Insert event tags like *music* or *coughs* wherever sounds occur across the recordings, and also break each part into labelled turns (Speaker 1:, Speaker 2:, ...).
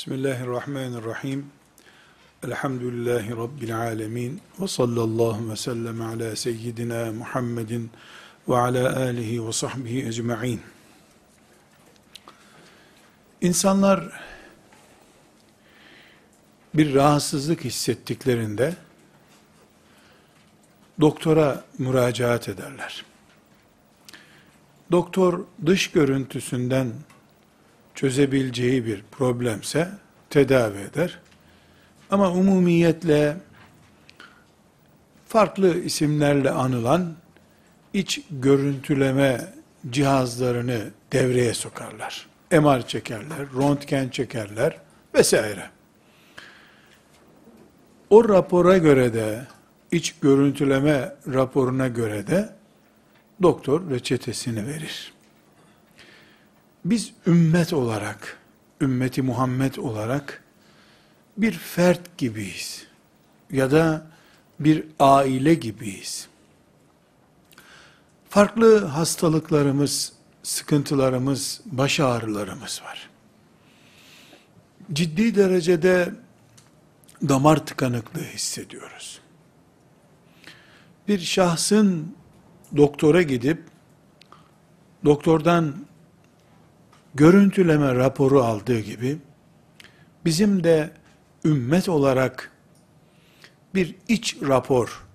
Speaker 1: Bismillahirrahmanirrahim. Elhamdülillahi Rabbil alemin. Ve sallallahu ve sellem ala seyyidina Muhammedin ve ala alihi ve sahbihi ecma'in. İnsanlar bir rahatsızlık hissettiklerinde doktora müracaat ederler. Doktor dış görüntüsünden çözebileceği bir problemse tedavi eder. Ama umumiyetle farklı isimlerle anılan iç görüntüleme cihazlarını devreye sokarlar. MR çekerler, röntgen çekerler vesaire. O rapora göre de, iç görüntüleme raporuna göre de doktor reçetesini verir. Biz ümmet olarak, ümmeti Muhammed olarak bir fert gibiyiz. Ya da bir aile gibiyiz. Farklı hastalıklarımız, sıkıntılarımız, baş ağrılarımız var. Ciddi derecede damar tıkanıklığı hissediyoruz. Bir şahsın doktora gidip doktordan görüntüleme raporu aldığı gibi bizim de ümmet olarak bir iç rapor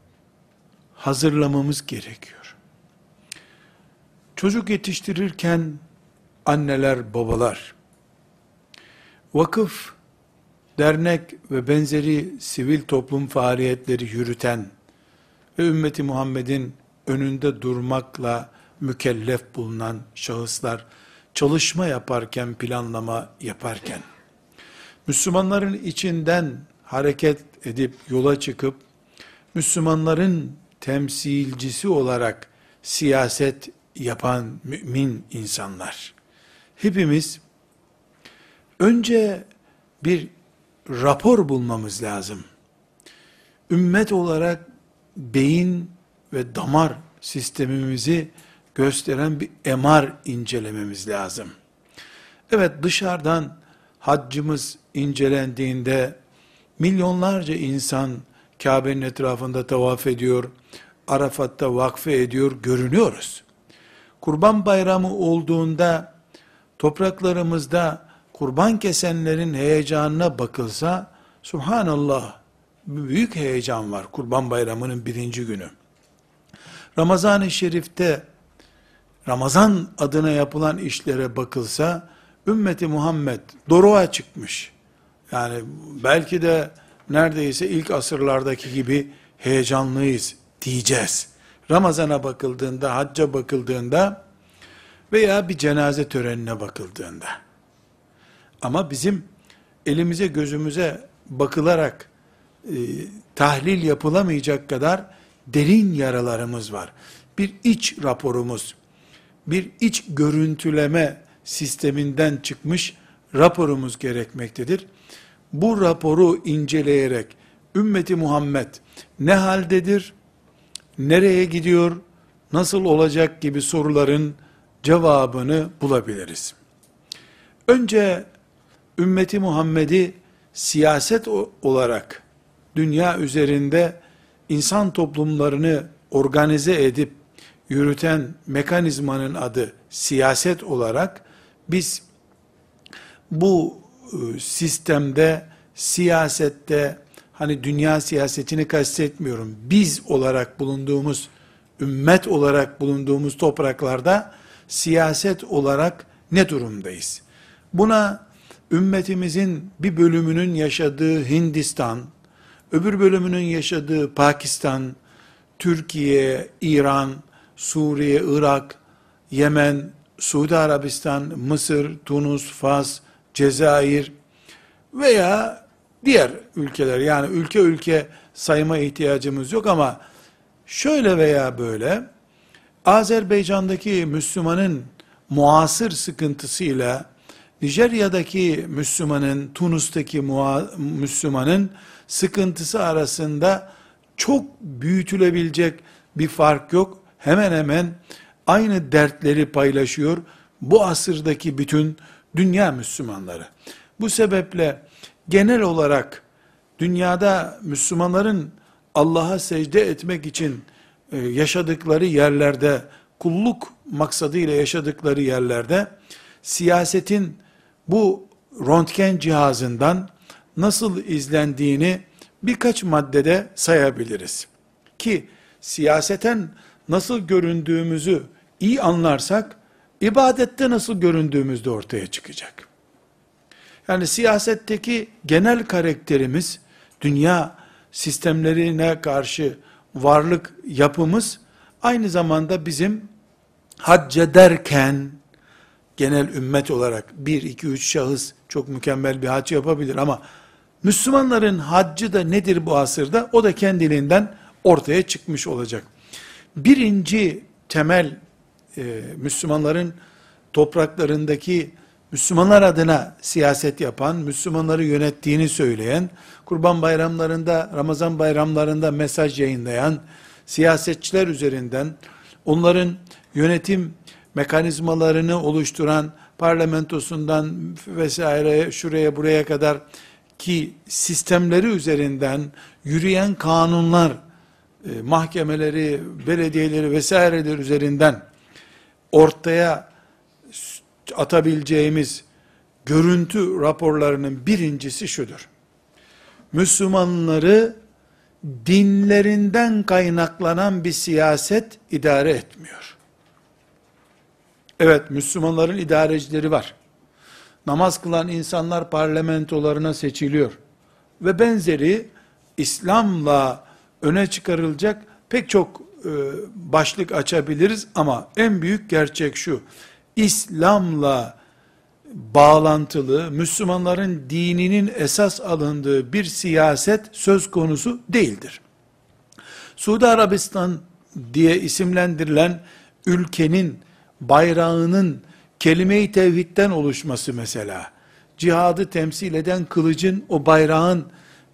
Speaker 1: hazırlamamız gerekiyor. Çocuk yetiştirirken anneler, babalar, vakıf, dernek ve benzeri sivil toplum faaliyetleri yürüten ve ümmeti Muhammed'in önünde durmakla mükellef bulunan şahıslar çalışma yaparken, planlama yaparken, Müslümanların içinden hareket edip yola çıkıp, Müslümanların temsilcisi olarak siyaset yapan mümin insanlar. Hepimiz önce bir rapor bulmamız lazım. Ümmet olarak beyin ve damar sistemimizi gösteren bir MR incelememiz lazım. Evet dışarıdan haccımız incelendiğinde milyonlarca insan Kabe'nin etrafında tavaf ediyor, Arafat'ta vakfe ediyor, görünüyoruz. Kurban bayramı olduğunda topraklarımızda kurban kesenlerin heyecanına bakılsa, subhanallah, büyük heyecan var kurban bayramının birinci günü. Ramazan-ı Şerif'te Ramazan adına yapılan işlere bakılsa, ümmeti Muhammed doruğa çıkmış. Yani belki de neredeyse ilk asırlardaki gibi heyecanlıyız diyeceğiz. Ramazana bakıldığında, hacca bakıldığında veya bir cenaze törenine bakıldığında. Ama bizim elimize gözümüze bakılarak e, tahlil yapılamayacak kadar derin yaralarımız var. Bir iç raporumuz, bir iç görüntüleme sisteminden çıkmış raporumuz gerekmektedir. Bu raporu inceleyerek ümmeti Muhammed ne haldedir, nereye gidiyor, nasıl olacak gibi soruların cevabını bulabiliriz. Önce ümmeti Muhammed'i siyaset olarak dünya üzerinde insan toplumlarını organize edip yürüten mekanizmanın adı siyaset olarak biz bu e, sistemde siyasette hani dünya siyasetini kastetmiyorum. Biz olarak bulunduğumuz ümmet olarak bulunduğumuz topraklarda siyaset olarak ne durumdayız? Buna ümmetimizin bir bölümünün yaşadığı Hindistan, öbür bölümünün yaşadığı Pakistan, Türkiye, İran, Suriye, Irak, Yemen, Suudi Arabistan, Mısır, Tunus, Fas, Cezayir veya diğer ülkeler. Yani ülke ülke sayma ihtiyacımız yok ama şöyle veya böyle Azerbaycan'daki Müslümanın muasır sıkıntısıyla Nijerya'daki Müslümanın, Tunus'taki Müslümanın sıkıntısı arasında çok büyütülebilecek bir fark yok hemen hemen aynı dertleri paylaşıyor bu asırdaki bütün dünya Müslümanları. Bu sebeple genel olarak dünyada Müslümanların Allah'a secde etmek için e, yaşadıkları yerlerde, kulluk maksadıyla yaşadıkları yerlerde, siyasetin bu röntgen cihazından nasıl izlendiğini birkaç maddede sayabiliriz. Ki siyaseten nasıl göründüğümüzü iyi anlarsak, ibadette nasıl göründüğümüz de ortaya çıkacak. Yani siyasetteki genel karakterimiz, dünya sistemlerine karşı varlık yapımız, aynı zamanda bizim hac ederken, genel ümmet olarak bir, iki, üç şahıs çok mükemmel bir hac yapabilir ama Müslümanların haccı da nedir bu asırda? O da kendiliğinden ortaya çıkmış olacak. Birinci temel e, Müslümanların topraklarındaki Müslümanlar adına siyaset yapan, Müslümanları yönettiğini söyleyen, kurban bayramlarında, Ramazan bayramlarında mesaj yayınlayan siyasetçiler üzerinden onların yönetim mekanizmalarını oluşturan parlamentosundan vesaire şuraya buraya kadar ki sistemleri üzerinden yürüyen kanunlar, e, mahkemeleri, belediyeleri vesaireler üzerinden ortaya atabileceğimiz görüntü raporlarının birincisi şudur. Müslümanları dinlerinden kaynaklanan bir siyaset idare etmiyor. Evet, Müslümanların idarecileri var. Namaz kılan insanlar parlamentolarına seçiliyor. Ve benzeri İslam'la öne çıkarılacak pek çok e, başlık açabiliriz ama en büyük gerçek şu. İslam'la bağlantılı, Müslümanların dininin esas alındığı bir siyaset söz konusu değildir. Suudi Arabistan diye isimlendirilen ülkenin bayrağının kelime-i tevhidden oluşması mesela, cihadı temsil eden kılıcın o bayrağın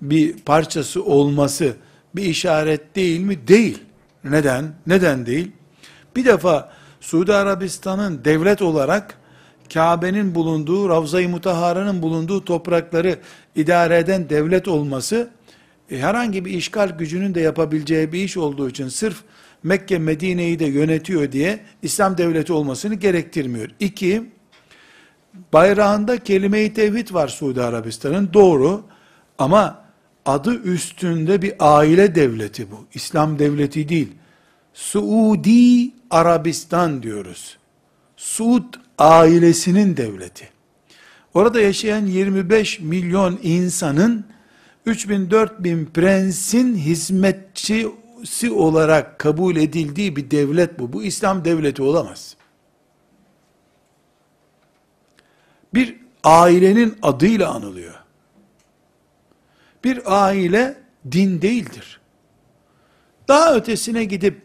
Speaker 1: bir parçası olması bir işaret değil mi? Değil. Neden? Neden değil? Bir defa Suudi Arabistan'ın devlet olarak Kabe'nin bulunduğu, Ravza-i Mutahara'nın bulunduğu toprakları idare eden devlet olması, e, herhangi bir işgal gücünün de yapabileceği bir iş olduğu için sırf Mekke Medine'yi de yönetiyor diye İslam devleti olmasını gerektirmiyor. İki, bayrağında kelime-i tevhid var Suudi Arabistan'ın doğru ama adı üstünde bir aile devleti bu. İslam devleti değil. Suudi Arabistan diyoruz. Suud ailesinin devleti. Orada yaşayan 25 milyon insanın 3000-4000 prensin hizmetçisi olarak kabul edildiği bir devlet bu. Bu İslam devleti olamaz. Bir ailenin adıyla anılıyor. Bir aile din değildir. Daha ötesine gidip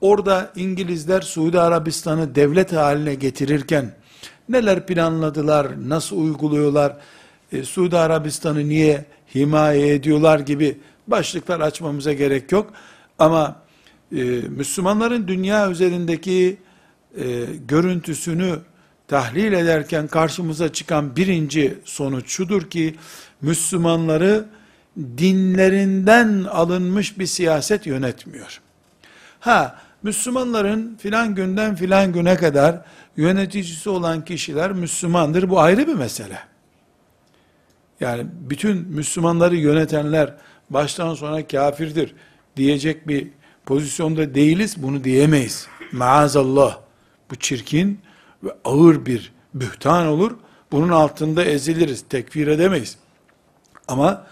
Speaker 1: orada İngilizler Suudi Arabistan'ı devlet haline getirirken neler planladılar, nasıl uyguluyorlar, e, Suudi Arabistan'ı niye himaye ediyorlar gibi başlıklar açmamıza gerek yok. Ama e, Müslümanların dünya üzerindeki e, görüntüsünü tahlil ederken karşımıza çıkan birinci sonuç şudur ki, Müslümanları dinlerinden alınmış bir siyaset yönetmiyor. Ha, Müslümanların filan günden filan güne kadar yöneticisi olan kişiler Müslümandır. Bu ayrı bir mesele. Yani bütün Müslümanları yönetenler baştan sona kafirdir diyecek bir pozisyonda değiliz. Bunu diyemeyiz. Maazallah. Bu çirkin ve ağır bir bühtan olur. Bunun altında eziliriz. Tekfir edemeyiz. Ama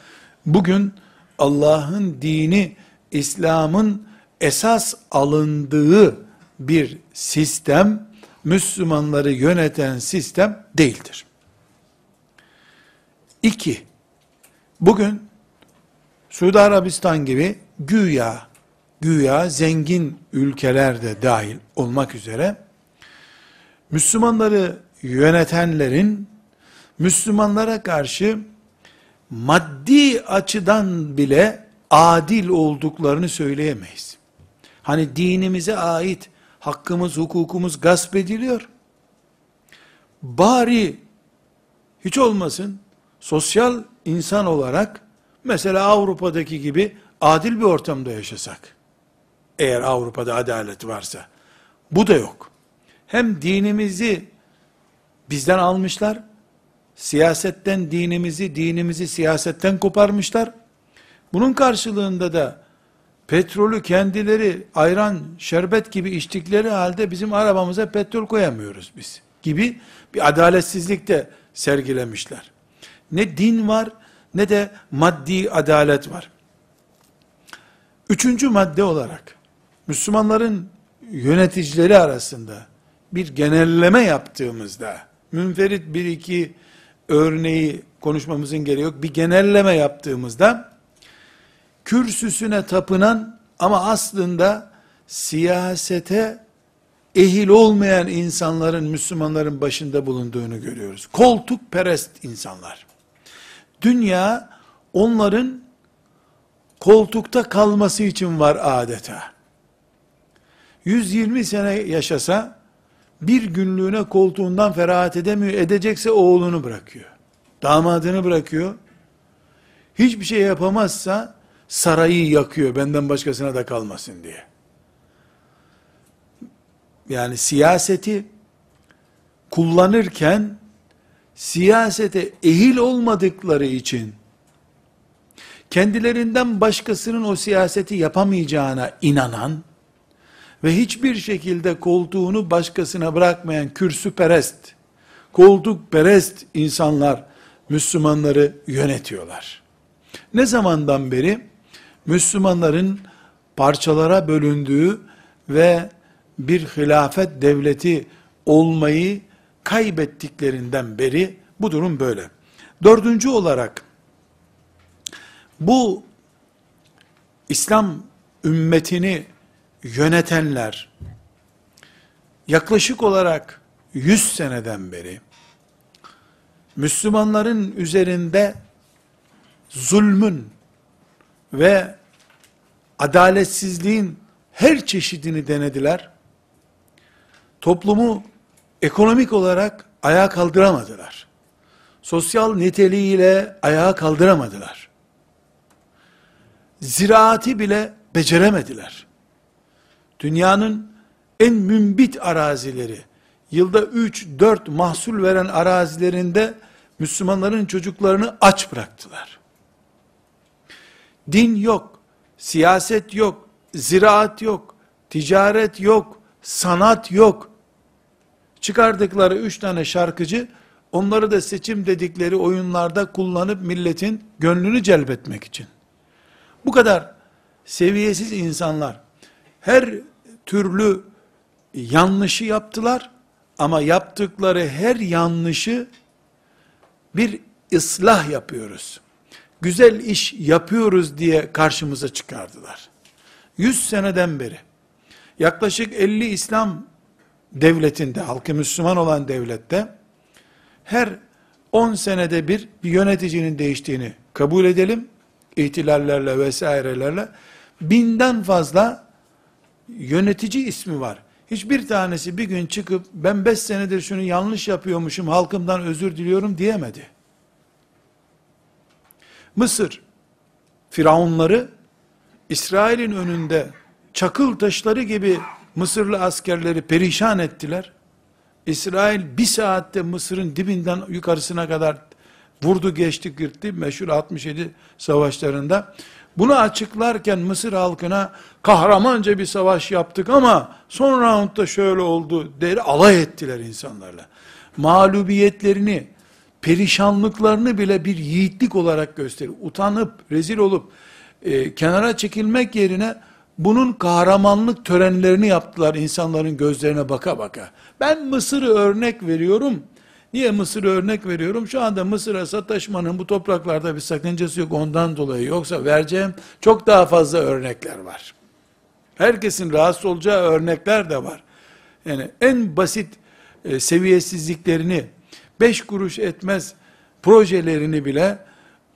Speaker 1: bugün Allah'ın dini, İslam'ın esas alındığı bir sistem, Müslümanları yöneten sistem değildir. İki, bugün Suudi Arabistan gibi güya, güya zengin ülkelerde dahil olmak üzere, Müslümanları yönetenlerin, Müslümanlara karşı maddi açıdan bile adil olduklarını söyleyemeyiz. Hani dinimize ait hakkımız, hukukumuz gasp ediliyor. Bari hiç olmasın sosyal insan olarak mesela Avrupa'daki gibi adil bir ortamda yaşasak. Eğer Avrupa'da adalet varsa. Bu da yok. Hem dinimizi bizden almışlar, siyasetten dinimizi, dinimizi siyasetten koparmışlar. Bunun karşılığında da petrolü kendileri ayran, şerbet gibi içtikleri halde bizim arabamıza petrol koyamıyoruz biz gibi bir adaletsizlik de sergilemişler. Ne din var ne de maddi adalet var. Üçüncü madde olarak Müslümanların yöneticileri arasında bir genelleme yaptığımızda münferit bir iki örneği konuşmamızın gereği yok. Bir genelleme yaptığımızda kürsüsüne tapınan ama aslında siyasete ehil olmayan insanların Müslümanların başında bulunduğunu görüyoruz. Koltuk perest insanlar. Dünya onların koltukta kalması için var adeta. 120 sene yaşasa bir günlüğüne koltuğundan ferahat edemiyor. Edecekse oğlunu bırakıyor. Damadını bırakıyor. Hiçbir şey yapamazsa sarayı yakıyor benden başkasına da kalmasın diye. Yani siyaseti kullanırken siyasete ehil olmadıkları için kendilerinden başkasının o siyaseti yapamayacağına inanan ve hiçbir şekilde koltuğunu başkasına bırakmayan kürsü perest, koltuk perest insanlar Müslümanları yönetiyorlar. Ne zamandan beri Müslümanların parçalara bölündüğü ve bir hilafet devleti olmayı kaybettiklerinden beri bu durum böyle. Dördüncü olarak bu İslam ümmetini yönetenler yaklaşık olarak 100 seneden beri Müslümanların üzerinde zulmün ve adaletsizliğin her çeşidini denediler. Toplumu ekonomik olarak ayağa kaldıramadılar. Sosyal niteliğiyle ayağa kaldıramadılar. Ziraati bile beceremediler. Dünyanın en mümbit arazileri, yılda 3-4 mahsul veren arazilerinde Müslümanların çocuklarını aç bıraktılar. Din yok, siyaset yok, ziraat yok, ticaret yok, sanat yok. Çıkardıkları üç tane şarkıcı, onları da seçim dedikleri oyunlarda kullanıp milletin gönlünü celbetmek için. Bu kadar seviyesiz insanlar, her türlü yanlışı yaptılar, ama yaptıkları her yanlışı bir ıslah yapıyoruz. Güzel iş yapıyoruz diye karşımıza çıkardılar. 100 seneden beri yaklaşık 50 İslam devletinde, halkı Müslüman olan devlette her 10 senede bir bir yöneticinin değiştiğini kabul edelim. İhtilallerle vesairelerle binden fazla yönetici ismi var. Hiçbir tanesi bir gün çıkıp ben beş senedir şunu yanlış yapıyormuşum halkımdan özür diliyorum diyemedi. Mısır firavunları İsrail'in önünde çakıl taşları gibi Mısırlı askerleri perişan ettiler. İsrail bir saatte Mısır'ın dibinden yukarısına kadar vurdu geçti gitti meşhur 67 savaşlarında. Bunu açıklarken Mısır halkına kahramanca bir savaş yaptık ama son roundda şöyle oldu der alay ettiler insanlarla. Mağlubiyetlerini, perişanlıklarını bile bir yiğitlik olarak gösterip, utanıp, rezil olup, e, kenara çekilmek yerine, bunun kahramanlık törenlerini yaptılar insanların gözlerine baka baka. Ben Mısır'ı örnek veriyorum, Niye Mısır'ı örnek veriyorum? Şu anda Mısır'a sataşmanın bu topraklarda bir sakıncası yok ondan dolayı. Yoksa vereceğim çok daha fazla örnekler var. Herkesin rahatsız olacağı örnekler de var. Yani en basit e, seviyesizliklerini, beş kuruş etmez projelerini bile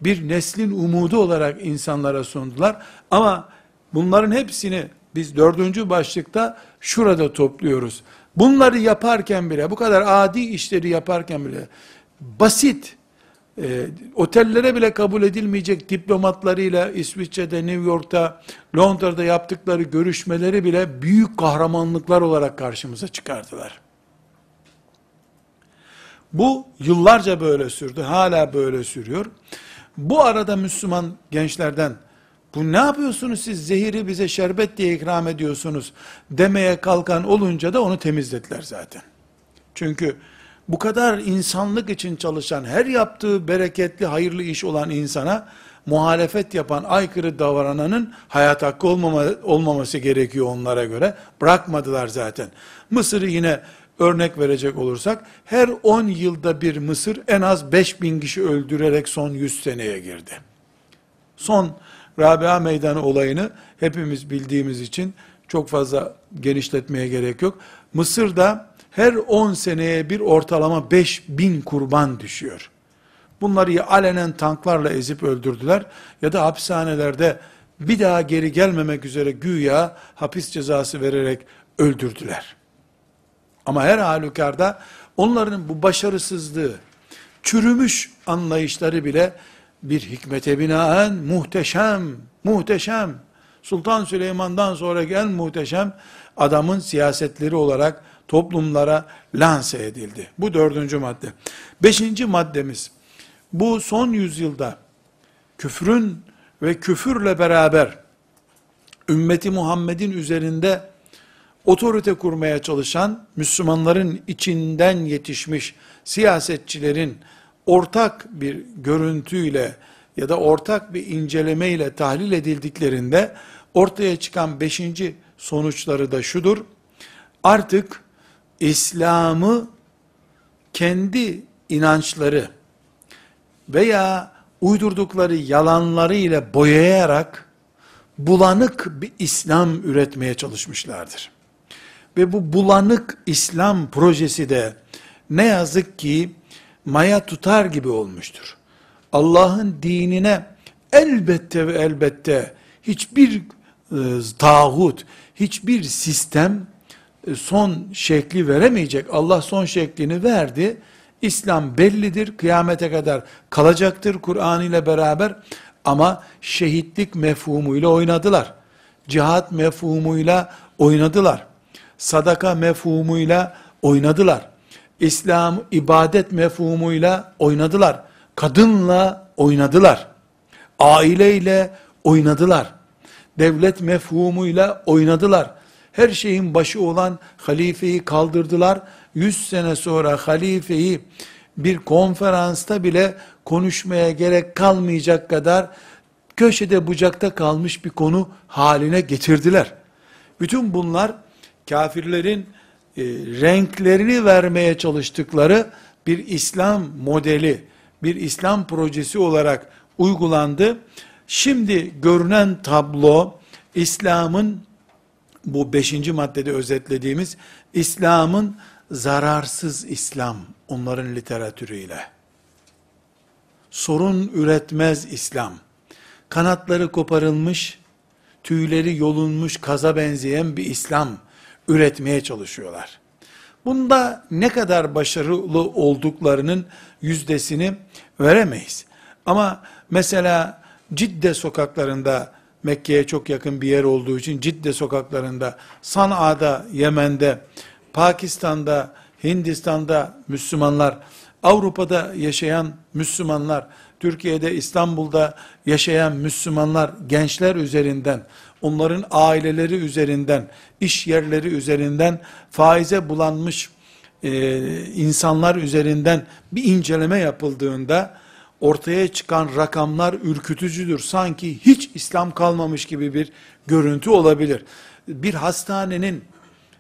Speaker 1: bir neslin umudu olarak insanlara sundular. Ama bunların hepsini biz dördüncü başlıkta şurada topluyoruz. Bunları yaparken bile, bu kadar adi işleri yaparken bile, basit e, otellere bile kabul edilmeyecek diplomatlarıyla İsviçre'de, New York'ta, Londra'da yaptıkları görüşmeleri bile büyük kahramanlıklar olarak karşımıza çıkardılar. Bu yıllarca böyle sürdü, hala böyle sürüyor. Bu arada Müslüman gençlerden, bu ne yapıyorsunuz siz zehiri bize şerbet diye ikram ediyorsunuz demeye kalkan olunca da onu temizlediler zaten. Çünkü bu kadar insanlık için çalışan, her yaptığı bereketli, hayırlı iş olan insana muhalefet yapan, aykırı davrananın hayat hakkı olmama, olmaması gerekiyor onlara göre. Bırakmadılar zaten. Mısır'ı yine örnek verecek olursak, her 10 yılda bir Mısır en az 5000 kişi öldürerek son 100 seneye girdi. Son Rabia Meydanı olayını hepimiz bildiğimiz için çok fazla genişletmeye gerek yok. Mısır'da her 10 seneye bir ortalama 5000 kurban düşüyor. Bunları alenen tanklarla ezip öldürdüler ya da hapishanelerde bir daha geri gelmemek üzere güya hapis cezası vererek öldürdüler. Ama her halükarda onların bu başarısızlığı, çürümüş anlayışları bile bir hikmete binaen muhteşem, muhteşem, Sultan Süleyman'dan sonra en muhteşem adamın siyasetleri olarak toplumlara lanse edildi. Bu dördüncü madde. Beşinci maddemiz, bu son yüzyılda küfrün ve küfürle beraber ümmeti Muhammed'in üzerinde otorite kurmaya çalışan Müslümanların içinden yetişmiş siyasetçilerin ortak bir görüntüyle ya da ortak bir incelemeyle tahlil edildiklerinde ortaya çıkan beşinci sonuçları da şudur. Artık İslam'ı kendi inançları veya uydurdukları yalanları ile boyayarak bulanık bir İslam üretmeye çalışmışlardır. Ve bu bulanık İslam projesi de ne yazık ki maya tutar gibi olmuştur. Allah'ın dinine elbette ve elbette hiçbir e, tağut, hiçbir sistem e, son şekli veremeyecek. Allah son şeklini verdi. İslam bellidir, kıyamete kadar kalacaktır Kur'an ile beraber ama şehitlik mefhumuyla oynadılar. Cihat mefhumuyla oynadılar. Sadaka mefhumuyla oynadılar. İslam ibadet mefhumuyla oynadılar. Kadınla oynadılar. Aileyle oynadılar. Devlet mefhumuyla oynadılar her şeyin başı olan halifeyi kaldırdılar. 100 sene sonra halifeyi bir konferansta bile konuşmaya gerek kalmayacak kadar köşede bucakta kalmış bir konu haline getirdiler. Bütün bunlar kafirlerin e, renklerini vermeye çalıştıkları bir İslam modeli, bir İslam projesi olarak uygulandı. Şimdi görünen tablo İslam'ın bu beşinci maddede özetlediğimiz İslam'ın zararsız İslam onların literatürüyle. Sorun üretmez İslam. Kanatları koparılmış, tüyleri yolunmuş kaza benzeyen bir İslam üretmeye çalışıyorlar. Bunda ne kadar başarılı olduklarının yüzdesini veremeyiz. Ama mesela Cidde sokaklarında Mekke'ye çok yakın bir yer olduğu için Cidde sokaklarında, San'a'da, Yemen'de, Pakistan'da, Hindistan'da Müslümanlar, Avrupa'da yaşayan Müslümanlar, Türkiye'de, İstanbul'da yaşayan Müslümanlar, gençler üzerinden, onların aileleri üzerinden, iş yerleri üzerinden, faize bulanmış e, insanlar üzerinden bir inceleme yapıldığında, ortaya çıkan rakamlar ürkütücüdür. Sanki hiç İslam kalmamış gibi bir görüntü olabilir. Bir hastanenin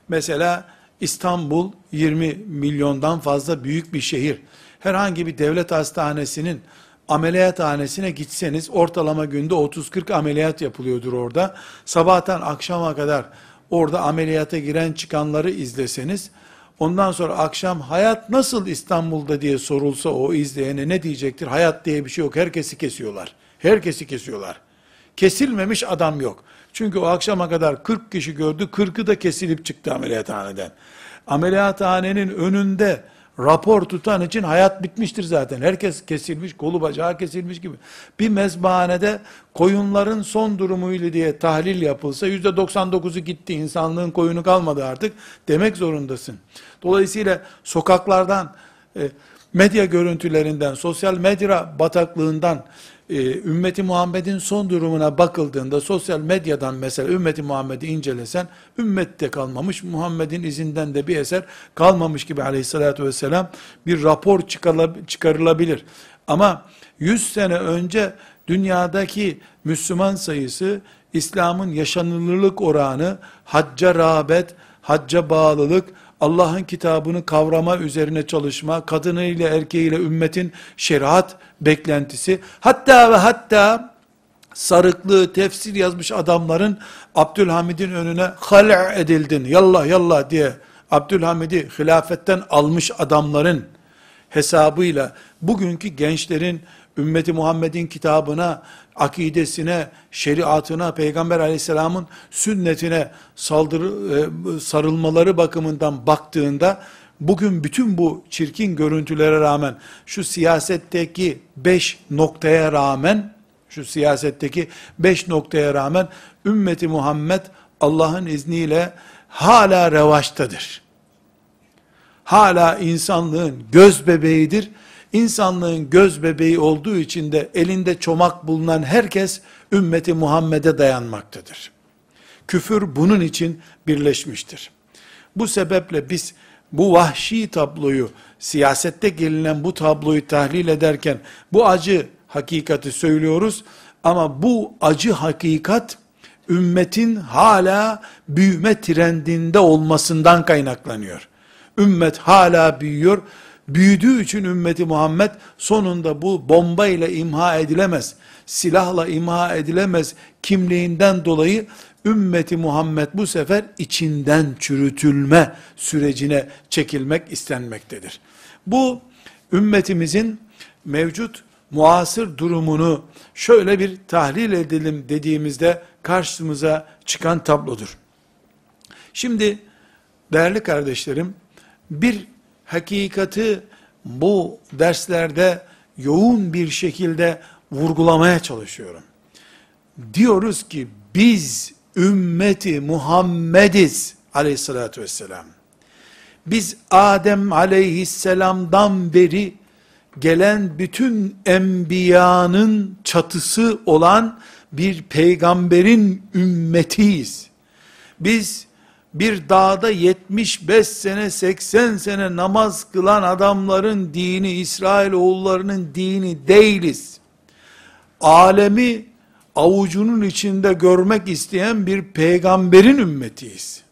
Speaker 1: mesela İstanbul 20 milyondan fazla büyük bir şehir. Herhangi bir devlet hastanesinin ameliyathanesine gitseniz ortalama günde 30-40 ameliyat yapılıyordur orada. Sabahtan akşama kadar orada ameliyata giren çıkanları izleseniz Ondan sonra akşam hayat nasıl İstanbul'da diye sorulsa o izleyene ne diyecektir? Hayat diye bir şey yok. Herkesi kesiyorlar. Herkesi kesiyorlar. Kesilmemiş adam yok. Çünkü o akşama kadar 40 kişi gördü. 40'ı da kesilip çıktı ameliyathaneden. Ameliyathanenin önünde rapor tutan için hayat bitmiştir zaten. Herkes kesilmiş, kolu bacağı kesilmiş gibi. Bir mezbahanede koyunların son durumuyla diye tahlil yapılsa yüzde 99'u gitti. insanlığın koyunu kalmadı artık demek zorundasın. Dolayısıyla sokaklardan, e, medya görüntülerinden, sosyal medya bataklığından, e, ümmeti Muhammed'in son durumuna bakıldığında sosyal medyadan mesela ümmeti Muhammed'i incelesen ümmette kalmamış Muhammed'in izinden de bir eser kalmamış gibi aleyhissalatü vesselam bir rapor çıkarılabilir. Ama 100 sene önce dünyadaki Müslüman sayısı İslam'ın yaşanılırlık oranı, hacca rağbet, hacca bağlılık, Allah'ın kitabını kavrama üzerine çalışma, kadınıyla erkeğiyle ümmetin şeriat beklentisi, hatta ve hatta sarıklı tefsir yazmış adamların Abdülhamid'in önüne hal' edildin, yallah yallah diye Abdülhamid'i hilafetten almış adamların hesabıyla bugünkü gençlerin ümmeti Muhammed'in kitabına, akidesine, şeriatına, Peygamber aleyhisselamın sünnetine saldırı, e, sarılmaları bakımından baktığında, bugün bütün bu çirkin görüntülere rağmen, şu siyasetteki beş noktaya rağmen, şu siyasetteki beş noktaya rağmen, ümmeti Muhammed Allah'ın izniyle hala revaçtadır. Hala insanlığın göz bebeğidir İnsanlığın göz bebeği olduğu için de elinde çomak bulunan herkes ümmeti Muhammed'e dayanmaktadır. Küfür bunun için birleşmiştir. Bu sebeple biz bu vahşi tabloyu, siyasette gelinen bu tabloyu tahlil ederken bu acı hakikati söylüyoruz ama bu acı hakikat ümmetin hala büyüme trendinde olmasından kaynaklanıyor. Ümmet hala büyüyor büyüdüğü için ümmeti Muhammed sonunda bu bomba ile imha edilemez, silahla imha edilemez kimliğinden dolayı ümmeti Muhammed bu sefer içinden çürütülme sürecine çekilmek istenmektedir. Bu ümmetimizin mevcut muasır durumunu şöyle bir tahlil edelim dediğimizde karşımıza çıkan tablodur. Şimdi değerli kardeşlerim bir hakikati bu derslerde yoğun bir şekilde vurgulamaya çalışıyorum. Diyoruz ki biz ümmeti Muhammediz aleyhissalatü vesselam. Biz Adem aleyhisselamdan beri gelen bütün enbiyanın çatısı olan bir peygamberin ümmetiyiz. Biz bir dağda 75 sene 80 sene namaz kılan adamların dini İsrail oğullarının dini değiliz. Alemi avucunun içinde görmek isteyen bir peygamberin ümmetiyiz.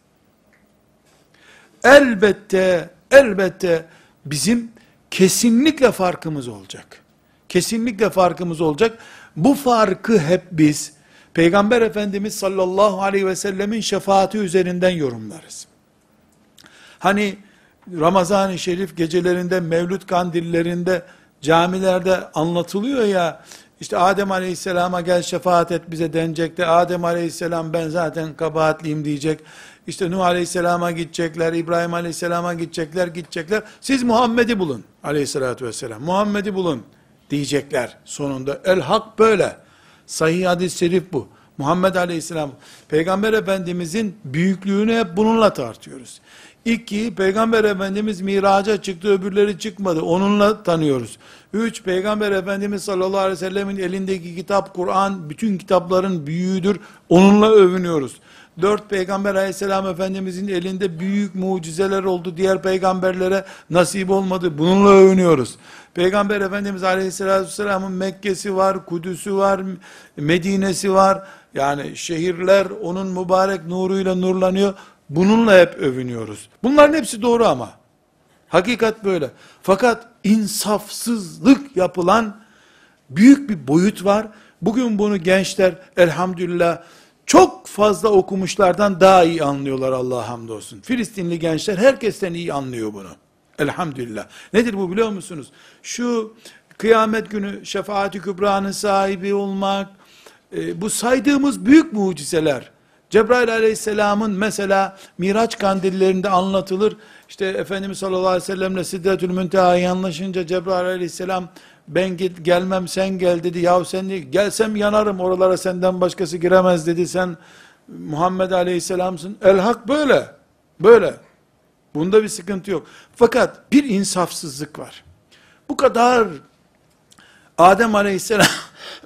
Speaker 1: Elbette elbette bizim kesinlikle farkımız olacak. Kesinlikle farkımız olacak. Bu farkı hep biz Peygamber Efendimiz sallallahu aleyhi ve sellemin şefaati üzerinden yorumlarız. Hani Ramazan-ı Şerif gecelerinde, Mevlüt kandillerinde, camilerde anlatılıyor ya, işte Adem Aleyhisselam'a gel şefaat et bize denecek de, Adem Aleyhisselam ben zaten kabahatliyim diyecek. İşte Nuh Aleyhisselam'a gidecekler, İbrahim Aleyhisselam'a gidecekler, gidecekler. Siz Muhammed'i bulun aleyhissalatü vesselam. Muhammed'i bulun diyecekler sonunda. El hak böyle. Sahih hadis-i şerif bu. Muhammed Aleyhisselam, Peygamber Efendimizin büyüklüğünü hep bununla tartıyoruz. İki, Peygamber Efendimiz miraca çıktı, öbürleri çıkmadı. Onunla tanıyoruz. Üç, Peygamber Efendimiz sallallahu aleyhi ve sellemin elindeki kitap, Kur'an, bütün kitapların büyüğüdür. Onunla övünüyoruz. Dört, Peygamber aleyhisselam Efendimizin elinde büyük mucizeler oldu. Diğer peygamberlere nasip olmadı. Bununla övünüyoruz. Peygamber Efendimiz Aleyhisselatü Vesselam'ın Mekke'si var, Kudüs'ü var, Medine'si var. Yani şehirler onun mübarek nuruyla nurlanıyor. Bununla hep övünüyoruz. Bunların hepsi doğru ama. Hakikat böyle. Fakat insafsızlık yapılan büyük bir boyut var. Bugün bunu gençler elhamdülillah çok fazla okumuşlardan daha iyi anlıyorlar Allah hamdolsun. Filistinli gençler herkesten iyi anlıyor bunu. Elhamdülillah. Nedir bu biliyor musunuz? Şu kıyamet günü şefaati kübranın sahibi olmak, e, bu saydığımız büyük mucizeler, Cebrail aleyhisselamın mesela Miraç kandillerinde anlatılır. İşte Efendimiz sallallahu aleyhi ve sellemle Sidretül Münteha'yı anlaşınca Cebrail aleyhisselam ben git gelmem sen gel dedi. Yahu sen de, gelsem yanarım oralara senden başkası giremez dedi. Sen Muhammed aleyhisselamsın. El hak böyle. Böyle. Bunda bir sıkıntı yok. Fakat bir insafsızlık var. Bu kadar Adem aleyhisselam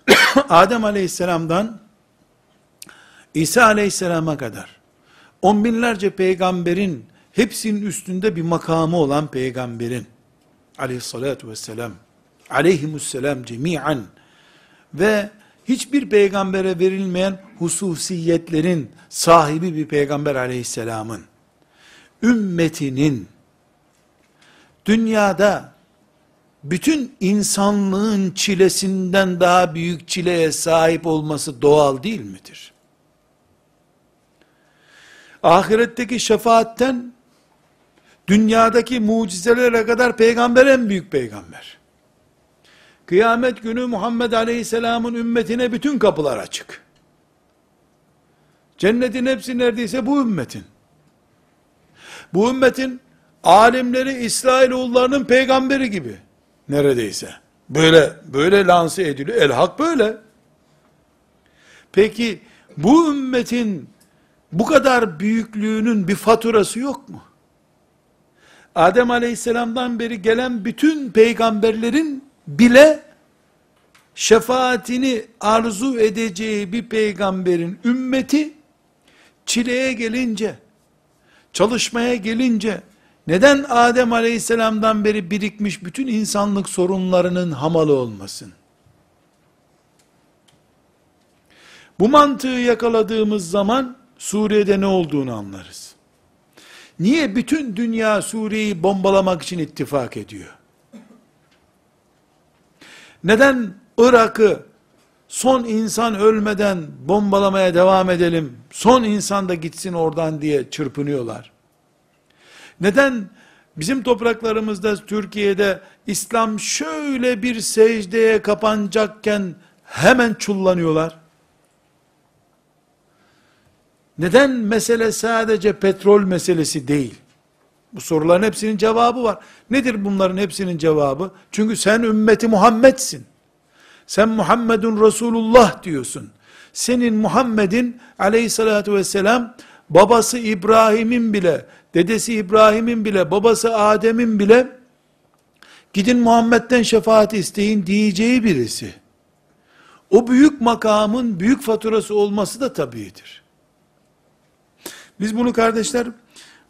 Speaker 1: *coughs* Adem aleyhisselamdan İsa aleyhisselama kadar on binlerce peygamberin hepsinin üstünde bir makamı olan peygamberin aleyhissalatu vesselam aleyhimusselam cemiyen ve hiçbir peygambere verilmeyen hususiyetlerin sahibi bir peygamber aleyhisselamın ümmetinin dünyada bütün insanlığın çilesinden daha büyük çileye sahip olması doğal değil midir? Ahiretteki şefaatten dünyadaki mucizelere kadar peygamber en büyük peygamber. Kıyamet günü Muhammed Aleyhisselam'ın ümmetine bütün kapılar açık. Cennetin hepsi neredeyse bu ümmetin. Bu ümmetin alimleri İsrailoğullarının peygamberi gibi neredeyse. Böyle böyle lanse ediliyor. El hak böyle. Peki bu ümmetin bu kadar büyüklüğünün bir faturası yok mu? Adem aleyhisselamdan beri gelen bütün peygamberlerin bile şefaatini arzu edeceği bir peygamberin ümmeti çileye gelince, çalışmaya gelince, neden Adem aleyhisselamdan beri birikmiş bütün insanlık sorunlarının hamalı olmasın? Bu mantığı yakaladığımız zaman Suriye'de ne olduğunu anlarız. Niye bütün dünya Suriye'yi bombalamak için ittifak ediyor? Neden Irak'ı son insan ölmeden bombalamaya devam edelim, son insan da gitsin oradan diye çırpınıyorlar? Neden bizim topraklarımızda, Türkiye'de İslam şöyle bir secdeye kapanacakken hemen çullanıyorlar? Neden mesele sadece petrol meselesi değil? Bu soruların hepsinin cevabı var. Nedir bunların hepsinin cevabı? Çünkü sen ümmeti Muhammed'sin. Sen Muhammedun Resulullah diyorsun. Senin Muhammed'in aleyhissalatü vesselam babası İbrahim'in bile, dedesi İbrahim'in bile, babası Adem'in bile gidin Muhammed'den şefaat isteyin diyeceği birisi. O büyük makamın büyük faturası olması da tabiidir. Biz bunu kardeşler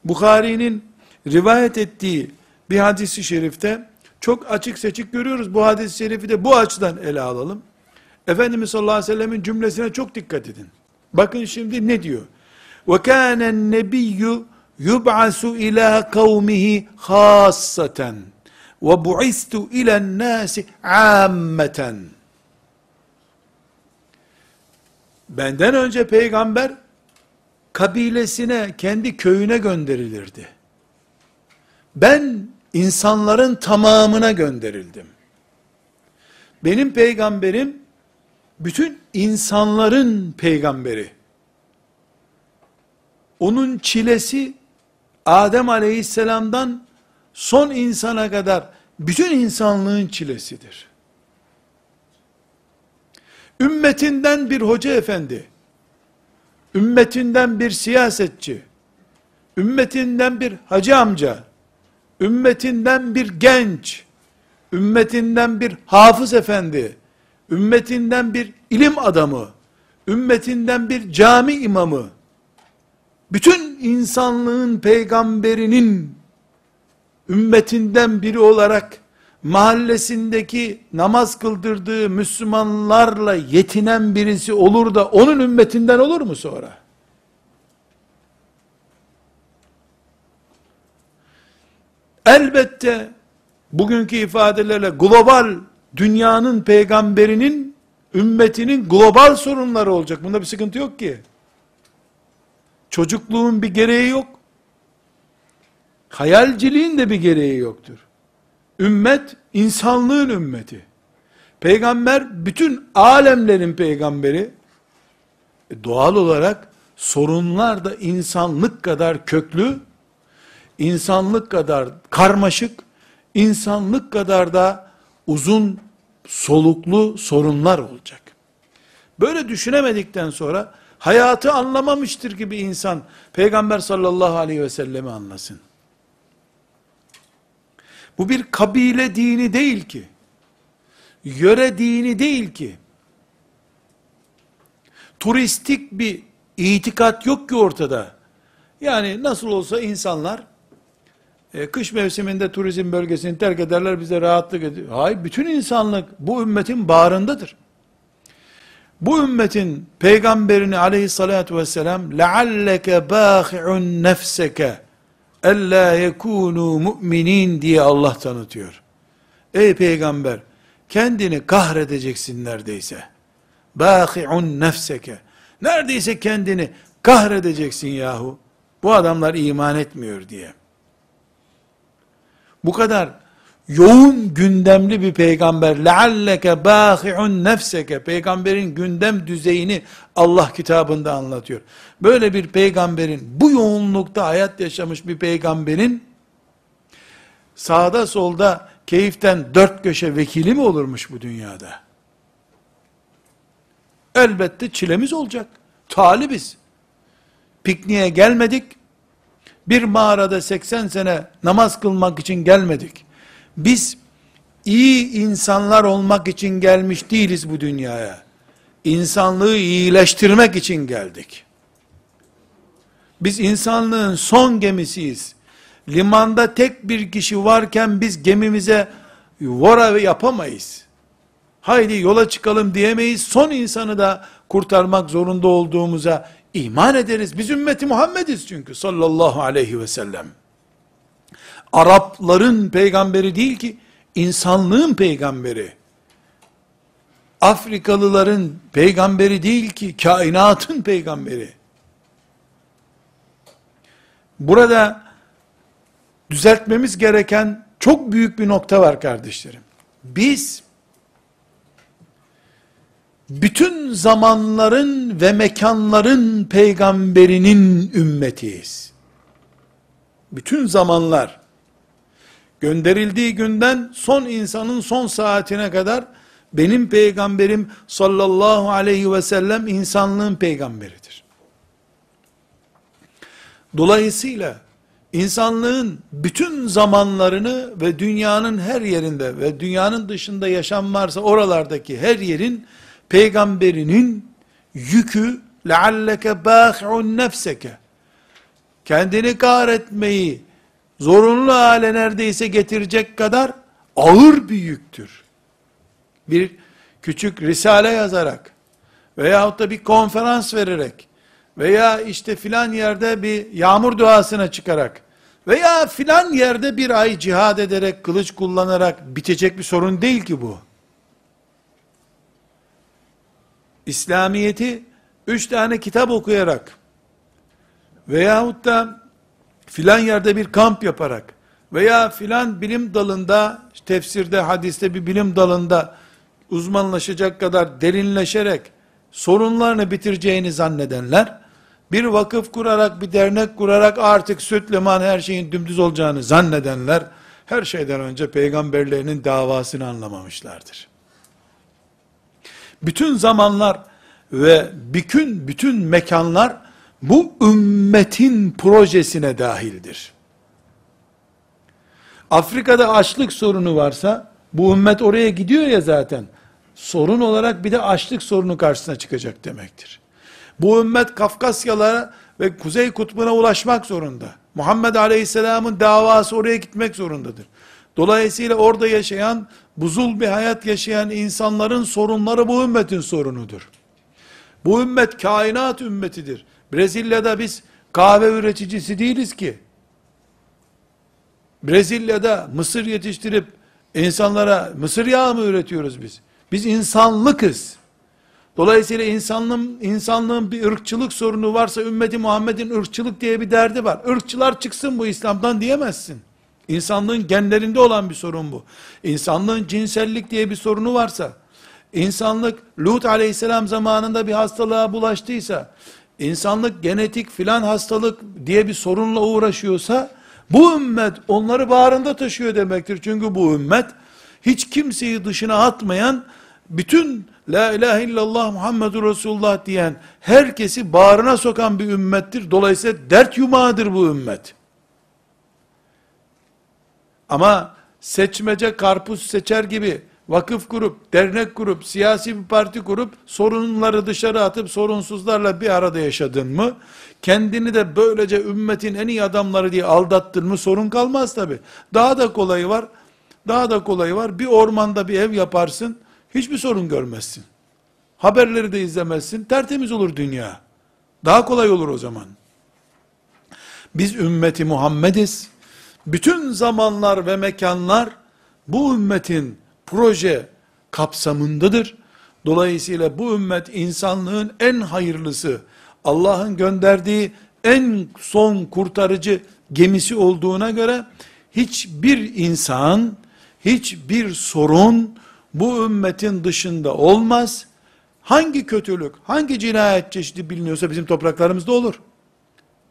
Speaker 1: Bukhari'nin rivayet ettiği bir hadisi şerifte çok açık seçik görüyoruz. Bu hadis-i şerifi de bu açıdan ele alalım. Efendimiz sallallahu aleyhi ve sellemin cümlesine çok dikkat edin. Bakın şimdi ne diyor? وَكَانَ النَّبِيُّ يُبْعَسُ اِلَى قَوْمِهِ خَاصَّةً وَبُعِسْتُ اِلَى النَّاسِ عَامَّةً Benden önce peygamber kabilesine, kendi köyüne gönderilirdi. Ben insanların tamamına gönderildim. Benim peygamberim bütün insanların peygamberi. Onun çilesi Adem aleyhisselamdan son insana kadar bütün insanlığın çilesidir. Ümmetinden bir hoca efendi, ümmetinden bir siyasetçi, ümmetinden bir hacı amca, ümmetinden bir genç, ümmetinden bir hafız efendi, ümmetinden bir ilim adamı, ümmetinden bir cami imamı, bütün insanlığın peygamberinin ümmetinden biri olarak mahallesindeki namaz kıldırdığı Müslümanlarla yetinen birisi olur da onun ümmetinden olur mu sonra? Elbette bugünkü ifadelerle global dünyanın peygamberinin ümmetinin global sorunları olacak. Bunda bir sıkıntı yok ki. Çocukluğun bir gereği yok. Hayalciliğin de bir gereği yoktur. Ümmet, insanlığın ümmeti. Peygamber, bütün alemlerin peygamberi. E doğal olarak, sorunlar da insanlık kadar köklü, insanlık kadar karmaşık, insanlık kadar da uzun soluklu sorunlar olacak. Böyle düşünemedikten sonra hayatı anlamamıştır gibi insan Peygamber sallallahu aleyhi ve sellemi anlasın. Bu bir kabile dini değil ki. Yöre dini değil ki. Turistik bir itikat yok ki ortada. Yani nasıl olsa insanlar e, kış mevsiminde turizm bölgesini terk ederler bize rahatlık ediyor. Hayır bütün insanlık bu ümmetin bağrındadır. Bu ümmetin peygamberini aleyhissalatu vesselam lealleke bâhi'un nefseke ella yekûnû mu'minin diye Allah tanıtıyor. Ey peygamber kendini kahredeceksin neredeyse. Bâhi'un nefseke. Neredeyse kendini kahredeceksin yahu. Bu adamlar iman etmiyor diye. Bu kadar yoğun gündemli bir peygamber lealleke bâhi'un nefseke peygamberin gündem düzeyini Allah kitabında anlatıyor. Böyle bir peygamberin bu yoğunlukta hayat yaşamış bir peygamberin sağda solda keyiften dört köşe vekili mi olurmuş bu dünyada? Elbette çilemiz olacak. Talibiz. Pikniğe gelmedik. Bir mağarada 80 sene namaz kılmak için gelmedik. Biz iyi insanlar olmak için gelmiş değiliz bu dünyaya. İnsanlığı iyileştirmek için geldik. Biz insanlığın son gemisiyiz. Limanda tek bir kişi varken biz gemimize vora yapamayız. Haydi yola çıkalım diyemeyiz. Son insanı da kurtarmak zorunda olduğumuza iman ederiz. Biz ümmeti Muhammediz çünkü sallallahu aleyhi ve sellem. Arapların peygamberi değil ki, insanlığın peygamberi. Afrikalıların peygamberi değil ki, kainatın peygamberi. Burada düzeltmemiz gereken çok büyük bir nokta var kardeşlerim. Biz bütün zamanların ve mekanların peygamberinin ümmetiyiz. Bütün zamanlar gönderildiği günden son insanın son saatine kadar benim peygamberim sallallahu aleyhi ve sellem insanlığın peygamberidir. Dolayısıyla insanlığın bütün zamanlarını ve dünyanın her yerinde ve dünyanın dışında yaşam varsa oralardaki her yerin peygamberinin yükü lealleke bâhi'un nefseke kendini kahretmeyi zorunlu hale neredeyse getirecek kadar ağır bir yüktür. Bir küçük risale yazarak veyahut da bir konferans vererek veya işte filan yerde bir yağmur duasına çıkarak veya filan yerde bir ay cihad ederek, kılıç kullanarak bitecek bir sorun değil ki bu. İslamiyeti üç tane kitap okuyarak veyahut da filan yerde bir kamp yaparak veya filan bilim dalında tefsirde hadiste bir bilim dalında uzmanlaşacak kadar derinleşerek sorunlarını bitireceğini zannedenler bir vakıf kurarak bir dernek kurarak artık süt liman her şeyin dümdüz olacağını zannedenler her şeyden önce peygamberlerinin davasını anlamamışlardır bütün zamanlar ve bütün bütün mekanlar bu ümmetin projesine dahildir. Afrika'da açlık sorunu varsa bu ümmet oraya gidiyor ya zaten. Sorun olarak bir de açlık sorunu karşısına çıkacak demektir. Bu ümmet Kafkasyalara ve Kuzey Kutbu'na ulaşmak zorunda. Muhammed Aleyhisselam'ın davası oraya gitmek zorundadır. Dolayısıyla orada yaşayan, buzul bir hayat yaşayan insanların sorunları bu ümmetin sorunudur. Bu ümmet kainat ümmetidir. Brezilya'da biz kahve üreticisi değiliz ki. Brezilya'da mısır yetiştirip insanlara mısır yağı mı üretiyoruz biz? Biz insanlıkız. Dolayısıyla insanlığın, insanlığın bir ırkçılık sorunu varsa ümmeti Muhammed'in ırkçılık diye bir derdi var. Irkçılar çıksın bu İslam'dan diyemezsin. İnsanlığın genlerinde olan bir sorun bu. İnsanlığın cinsellik diye bir sorunu varsa, insanlık Lut aleyhisselam zamanında bir hastalığa bulaştıysa, insanlık genetik filan hastalık diye bir sorunla uğraşıyorsa, bu ümmet onları bağrında taşıyor demektir. Çünkü bu ümmet, hiç kimseyi dışına atmayan, bütün La ilahe illallah Muhammedur Resulullah diyen, herkesi bağrına sokan bir ümmettir. Dolayısıyla dert yumağıdır bu ümmet. Ama seçmece karpuz seçer gibi vakıf kurup, dernek kurup, siyasi bir parti kurup, sorunları dışarı atıp sorunsuzlarla bir arada yaşadın mı, kendini de böylece ümmetin en iyi adamları diye aldattın mı sorun kalmaz tabi. Daha da kolayı var, daha da kolayı var. Bir ormanda bir ev yaparsın, hiçbir sorun görmezsin. Haberleri de izlemezsin, tertemiz olur dünya. Daha kolay olur o zaman. Biz ümmeti Muhammediz. Bütün zamanlar ve mekanlar bu ümmetin proje kapsamındadır. Dolayısıyla bu ümmet insanlığın en hayırlısı, Allah'ın gönderdiği en son kurtarıcı gemisi olduğuna göre hiçbir insan, hiçbir sorun bu ümmetin dışında olmaz. Hangi kötülük, hangi cinayet çeşidi biliniyorsa bizim topraklarımızda olur.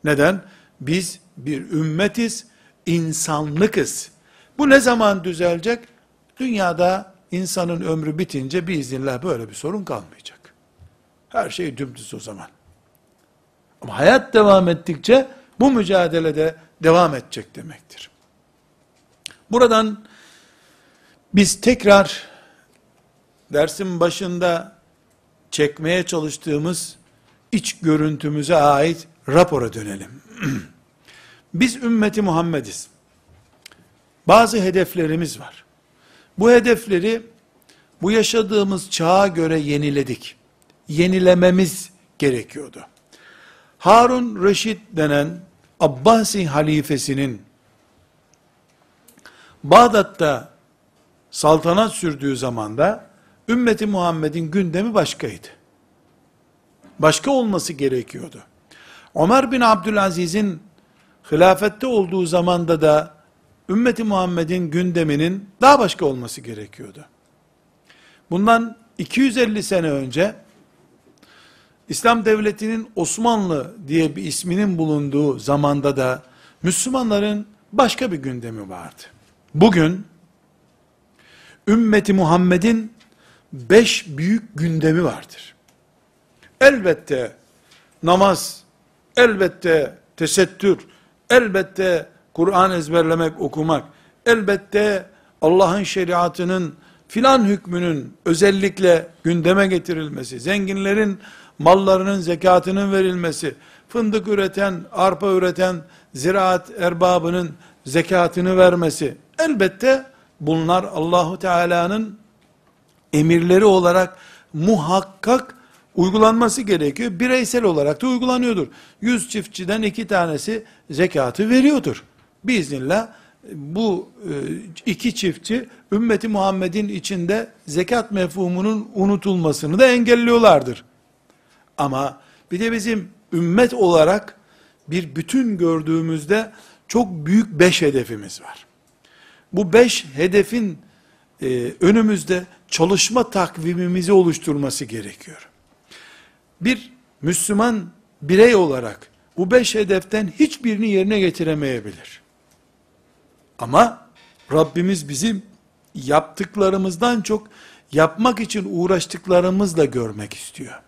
Speaker 1: Neden? Biz bir ümmetiz, insanlıkız. Bu ne zaman düzelecek? Dünyada insanın ömrü bitince biiznillah böyle bir sorun kalmayacak. Her şey dümdüz o zaman. Ama hayat devam ettikçe bu mücadelede devam edecek demektir. Buradan biz tekrar dersin başında çekmeye çalıştığımız iç görüntümüze ait rapora dönelim. *clears throat* Biz ümmeti Muhammediz. Bazı hedeflerimiz var. Bu hedefleri bu yaşadığımız çağa göre yeniledik. Yenilememiz gerekiyordu. Harun Reşit denen Abbasi halifesinin Bağdat'ta saltanat sürdüğü zamanda ümmeti Muhammed'in gündemi başkaydı. Başka olması gerekiyordu. Ömer bin Abdülaziz'in hilafette olduğu zamanda da ümmeti Muhammed'in gündeminin daha başka olması gerekiyordu. Bundan 250 sene önce İslam devletinin Osmanlı diye bir isminin bulunduğu zamanda da Müslümanların başka bir gündemi vardı. Bugün ümmeti Muhammed'in beş büyük gündemi vardır. Elbette namaz, elbette tesettür, elbette Kur'an ezberlemek, okumak, elbette Allah'ın şeriatının filan hükmünün özellikle gündeme getirilmesi, zenginlerin mallarının zekatının verilmesi, fındık üreten, arpa üreten ziraat erbabının zekatını vermesi, elbette bunlar Allahu Teala'nın emirleri olarak muhakkak uygulanması gerekiyor. Bireysel olarak da uygulanıyordur. Yüz çiftçiden iki tanesi zekatı veriyordur. Biiznillah bu e, iki çiftçi ümmeti Muhammed'in içinde zekat mefhumunun unutulmasını da engelliyorlardır. Ama bir de bizim ümmet olarak bir bütün gördüğümüzde çok büyük beş hedefimiz var. Bu beş hedefin e, önümüzde çalışma takvimimizi oluşturması gerekiyor. Bir Müslüman birey olarak bu beş hedeften hiçbirini yerine getiremeyebilir. Ama Rabbimiz bizim yaptıklarımızdan çok yapmak için uğraştıklarımızla görmek istiyor.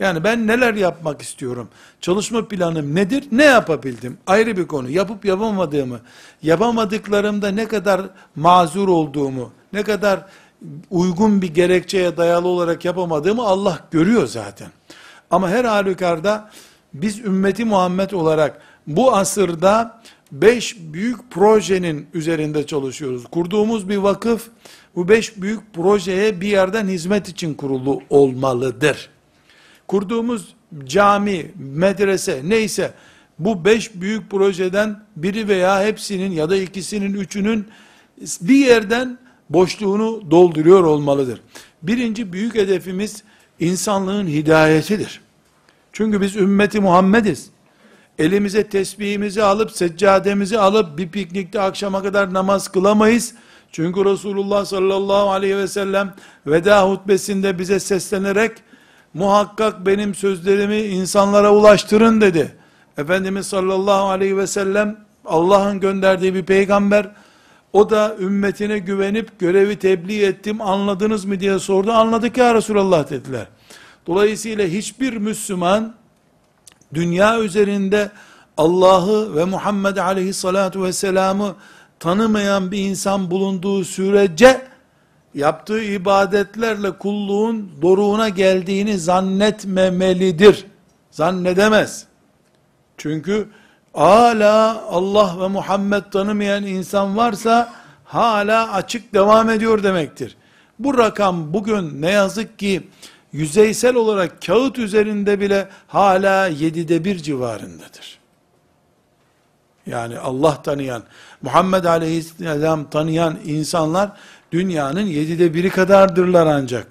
Speaker 1: Yani ben neler yapmak istiyorum? Çalışma planım nedir? Ne yapabildim? Ayrı bir konu. Yapıp yapamadığımı, yapamadıklarımda ne kadar mazur olduğumu, ne kadar uygun bir gerekçeye dayalı olarak yapamadığımı Allah görüyor zaten. Ama her halükarda biz ümmeti Muhammed olarak bu asırda beş büyük projenin üzerinde çalışıyoruz. Kurduğumuz bir vakıf bu beş büyük projeye bir yerden hizmet için kurulu olmalıdır. Kurduğumuz cami, medrese neyse bu beş büyük projeden biri veya hepsinin ya da ikisinin üçünün bir yerden boşluğunu dolduruyor olmalıdır. Birinci büyük hedefimiz insanlığın hidayetidir. Çünkü biz ümmeti Muhammediz. Elimize tesbihimizi alıp, seccademizi alıp bir piknikte akşama kadar namaz kılamayız. Çünkü Resulullah sallallahu aleyhi ve sellem veda hutbesinde bize seslenerek muhakkak benim sözlerimi insanlara ulaştırın dedi. Efendimiz sallallahu aleyhi ve sellem Allah'ın gönderdiği bir peygamber o da ümmetine güvenip görevi tebliğ ettim anladınız mı diye sordu. Anladık ya Resulallah dediler. Dolayısıyla hiçbir Müslüman dünya üzerinde Allah'ı ve Muhammed aleyhissalatu vesselam'ı tanımayan bir insan bulunduğu sürece yaptığı ibadetlerle kulluğun doruğuna geldiğini zannetmemelidir. Zannedemez. Çünkü hala Allah ve Muhammed tanımayan insan varsa hala açık devam ediyor demektir. Bu rakam bugün ne yazık ki yüzeysel olarak kağıt üzerinde bile hala yedide bir civarındadır. Yani Allah tanıyan, Muhammed Aleyhisselam tanıyan insanlar dünyanın yedide biri kadardırlar ancak.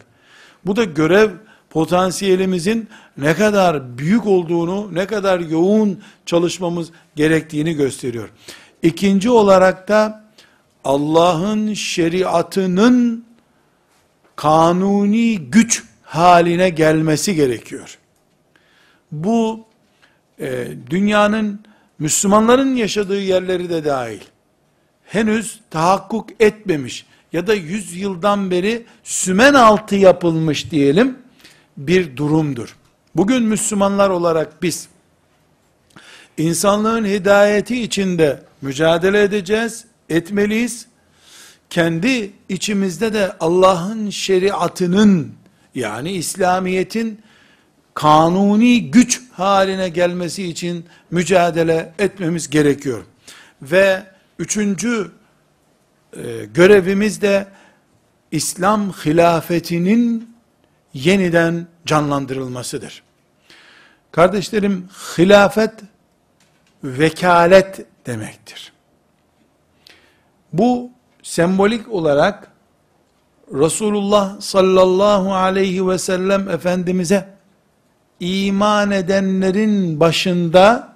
Speaker 1: Bu da görev potansiyelimizin ne kadar büyük olduğunu, ne kadar yoğun çalışmamız gerektiğini gösteriyor. İkinci olarak da Allah'ın şeriatının kanuni güç haline gelmesi gerekiyor. Bu e, dünyanın Müslümanların yaşadığı yerleri de dahil henüz tahakkuk etmemiş ya da yüz yıldan beri sümen altı yapılmış diyelim bir durumdur. Bugün Müslümanlar olarak biz insanlığın hidayeti içinde mücadele edeceğiz, etmeliyiz. Kendi içimizde de Allah'ın şeriatının yani İslamiyet'in kanuni güç haline gelmesi için mücadele etmemiz gerekiyor. Ve üçüncü e, görevimiz de İslam hilafetinin yeniden canlandırılmasıdır. Kardeşlerim, hilafet vekalet demektir. Bu sembolik olarak Resulullah sallallahu aleyhi ve sellem Efendimiz'e iman edenlerin başında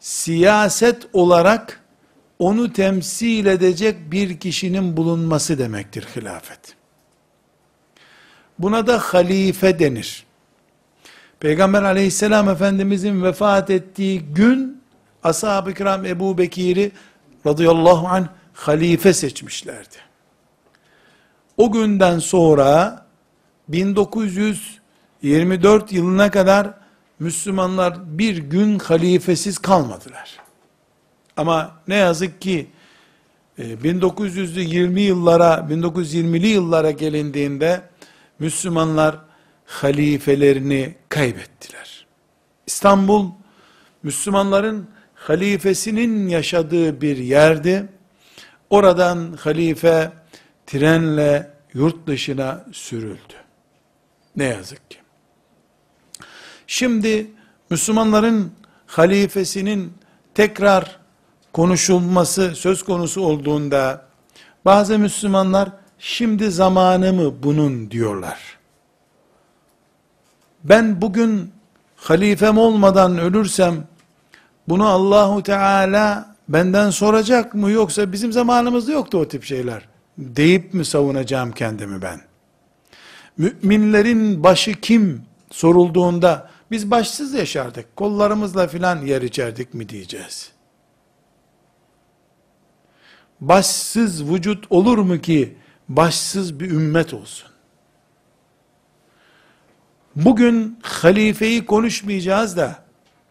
Speaker 1: siyaset olarak onu temsil edecek bir kişinin bulunması demektir hilafet. Buna da halife denir. Peygamber aleyhisselam efendimizin vefat ettiği gün ashab-ı kiram Ebu Bekir'i radıyallahu anh halife seçmişlerdi. O günden sonra 1924 yılına kadar Müslümanlar bir gün halifesiz kalmadılar. Ama ne yazık ki 1920 e, yıllara, 1920'li yıllara gelindiğinde Müslümanlar halifelerini kaybettiler. İstanbul, Müslümanların halifesinin yaşadığı bir yerdi. Oradan halife trenle yurt dışına sürüldü. Ne yazık ki. Şimdi Müslümanların halifesinin tekrar konuşulması söz konusu olduğunda bazı Müslümanlar şimdi zamanı mı bunun diyorlar. Ben bugün halifem olmadan ölürsem bunu Allahu Teala benden soracak mı yoksa bizim zamanımızda yoktu o tip şeyler deyip mi savunacağım kendimi ben? Müminlerin başı kim sorulduğunda biz başsız yaşardık, kollarımızla filan yer içerdik mi diyeceğiz. Başsız vücut olur mu ki başsız bir ümmet olsun? Bugün halifeyi konuşmayacağız da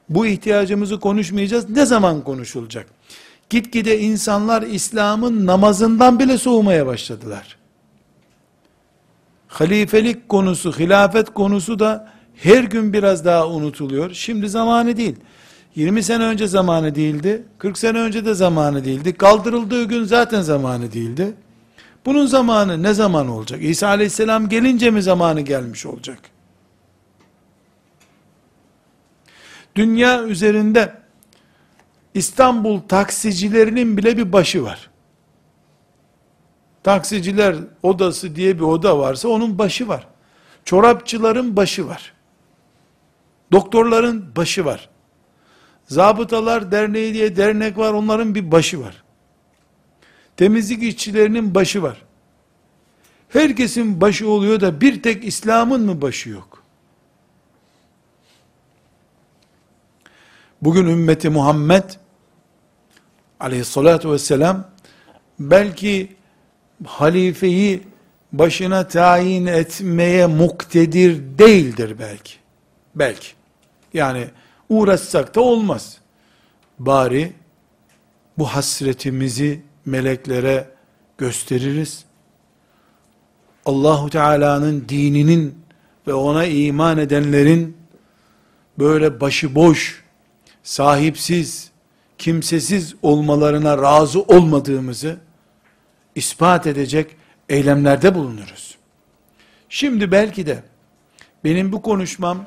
Speaker 1: bu ihtiyacımızı konuşmayacağız. Ne zaman konuşulacak? Gitgide insanlar İslam'ın namazından bile soğumaya başladılar. Halifelik konusu, hilafet konusu da her gün biraz daha unutuluyor. Şimdi zamanı değil. 20 sene önce zamanı değildi. 40 sene önce de zamanı değildi. Kaldırıldığı gün zaten zamanı değildi. Bunun zamanı ne zaman olacak? İsa aleyhisselam gelince mi zamanı gelmiş olacak? Dünya üzerinde İstanbul taksicilerinin bile bir başı var. Taksiciler odası diye bir oda varsa onun başı var. Çorapçıların başı var. Doktorların başı var. Zabıtalar Derneği diye dernek var, onların bir başı var temizlik işçilerinin başı var. Herkesin başı oluyor da bir tek İslam'ın mı başı yok? Bugün ümmeti Muhammed aleyhissalatu vesselam belki halifeyi başına tayin etmeye muktedir değildir belki. Belki. Yani uğraşsak da olmaz. Bari bu hasretimizi meleklere gösteririz. Allahu Teala'nın dininin ve ona iman edenlerin böyle başıboş, sahipsiz, kimsesiz olmalarına razı olmadığımızı ispat edecek eylemlerde bulunuruz. Şimdi belki de benim bu konuşmam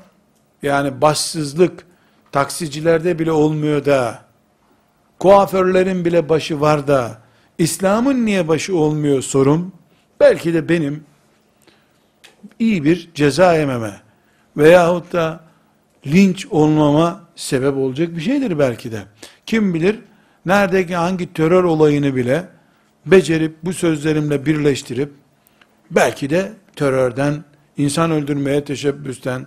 Speaker 1: yani başsızlık taksicilerde bile olmuyor da kuaförlerin bile başı var da İslam'ın niye başı olmuyor sorum belki de benim iyi bir ceza yememe veyahut da linç olmama sebep olacak bir şeydir belki de. Kim bilir neredeki hangi terör olayını bile becerip bu sözlerimle birleştirip belki de terörden, insan öldürmeye teşebbüsten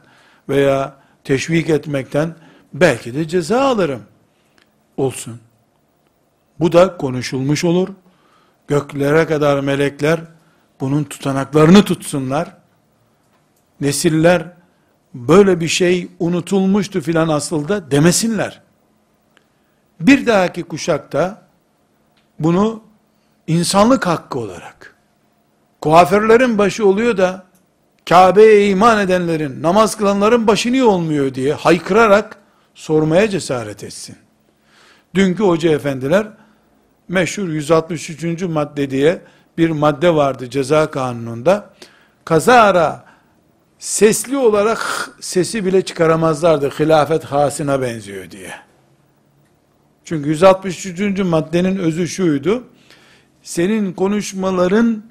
Speaker 1: veya teşvik etmekten belki de ceza alırım. Olsun. Bu da konuşulmuş olur. Göklere kadar melekler bunun tutanaklarını tutsunlar. Nesiller böyle bir şey unutulmuştu filan aslında demesinler. Bir dahaki kuşakta bunu insanlık hakkı olarak kuaförlerin başı oluyor da Kabe'ye iman edenlerin, namaz kılanların başı niye olmuyor diye haykırarak sormaya cesaret etsin. Dünkü hoca efendiler meşhur 163. madde diye bir madde vardı ceza kanununda. Kazara sesli olarak sesi bile çıkaramazlardı. Hilafet hasına benziyor diye. Çünkü 163. maddenin özü şuydu. Senin konuşmaların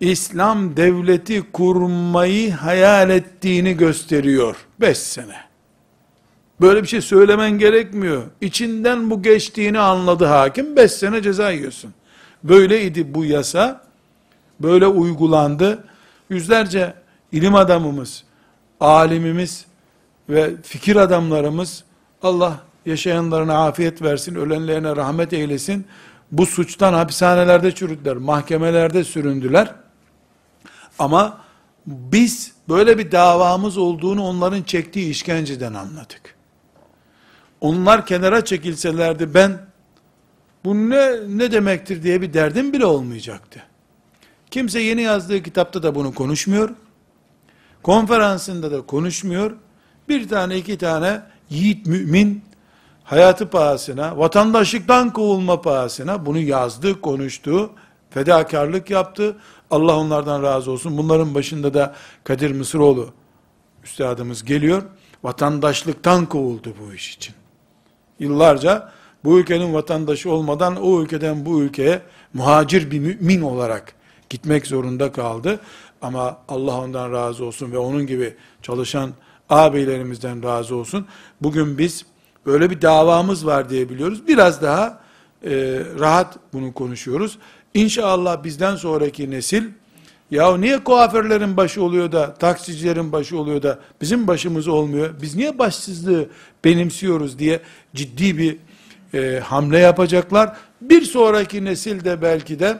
Speaker 1: İslam devleti kurmayı hayal ettiğini gösteriyor. Beş sene. Böyle bir şey söylemen gerekmiyor. İçinden bu geçtiğini anladı hakim. Beş sene ceza yiyorsun. Böyleydi bu yasa. Böyle uygulandı. Yüzlerce ilim adamımız, alimimiz ve fikir adamlarımız Allah yaşayanlarına afiyet versin, ölenlerine rahmet eylesin. Bu suçtan hapishanelerde çürüdüler, mahkemelerde süründüler. Ama biz böyle bir davamız olduğunu onların çektiği işkenceden anladık. Onlar kenara çekilselerdi ben bu ne ne demektir diye bir derdim bile olmayacaktı. Kimse yeni yazdığı kitapta da bunu konuşmuyor. Konferansında da konuşmuyor. Bir tane iki tane yiğit mümin hayatı pahasına, vatandaşlıktan kovulma pahasına bunu yazdı, konuştu, fedakarlık yaptı. Allah onlardan razı olsun. Bunların başında da Kadir Mısıroğlu üstadımız geliyor. Vatandaşlıktan kovuldu bu iş için. Yıllarca bu ülkenin vatandaşı olmadan o ülkeden bu ülkeye muhacir bir mümin olarak gitmek zorunda kaldı. Ama Allah ondan razı olsun ve onun gibi çalışan ağabeylerimizden razı olsun. Bugün biz böyle bir davamız var diye biliyoruz. Biraz daha e, rahat bunu konuşuyoruz. İnşallah bizden sonraki nesil, ya niye kuaförlerin başı oluyor da, taksicilerin başı oluyor da, bizim başımız olmuyor, biz niye başsızlığı benimsiyoruz diye ciddi bir e, hamle yapacaklar. Bir sonraki nesil de belki de,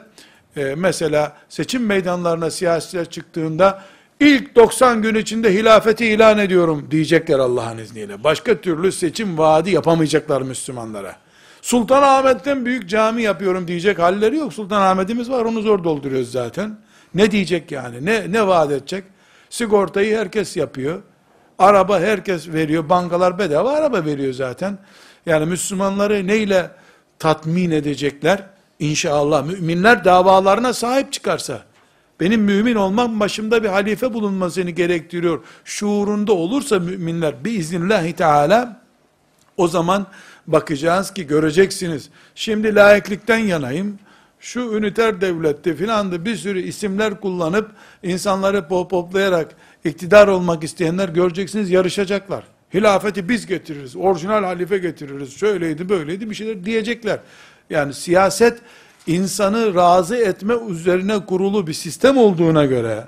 Speaker 1: e, mesela seçim meydanlarına siyasiler çıktığında, ilk 90 gün içinde hilafeti ilan ediyorum diyecekler Allah'ın izniyle. Başka türlü seçim vaadi yapamayacaklar Müslümanlara. Sultanahmet'ten büyük cami yapıyorum diyecek halleri yok. Sultanahmet'imiz var onu zor dolduruyoruz zaten. Ne diyecek yani? Ne, ne vaat edecek? Sigortayı herkes yapıyor. Araba herkes veriyor. Bankalar bedava araba veriyor zaten. Yani Müslümanları neyle tatmin edecekler? İnşallah müminler davalarına sahip çıkarsa, benim mümin olmam başımda bir halife bulunmasını gerektiriyor. Şuurunda olursa müminler biiznillahü teala o zaman bakacağız ki göreceksiniz. Şimdi laiklikten yanayım. Şu üniter devlette filan da bir sürü isimler kullanıp insanları popoplayarak iktidar olmak isteyenler göreceksiniz yarışacaklar. Hilafeti biz getiririz, orijinal halife getiririz, şöyleydi böyleydi bir şeyler diyecekler. Yani siyaset insanı razı etme üzerine kurulu bir sistem olduğuna göre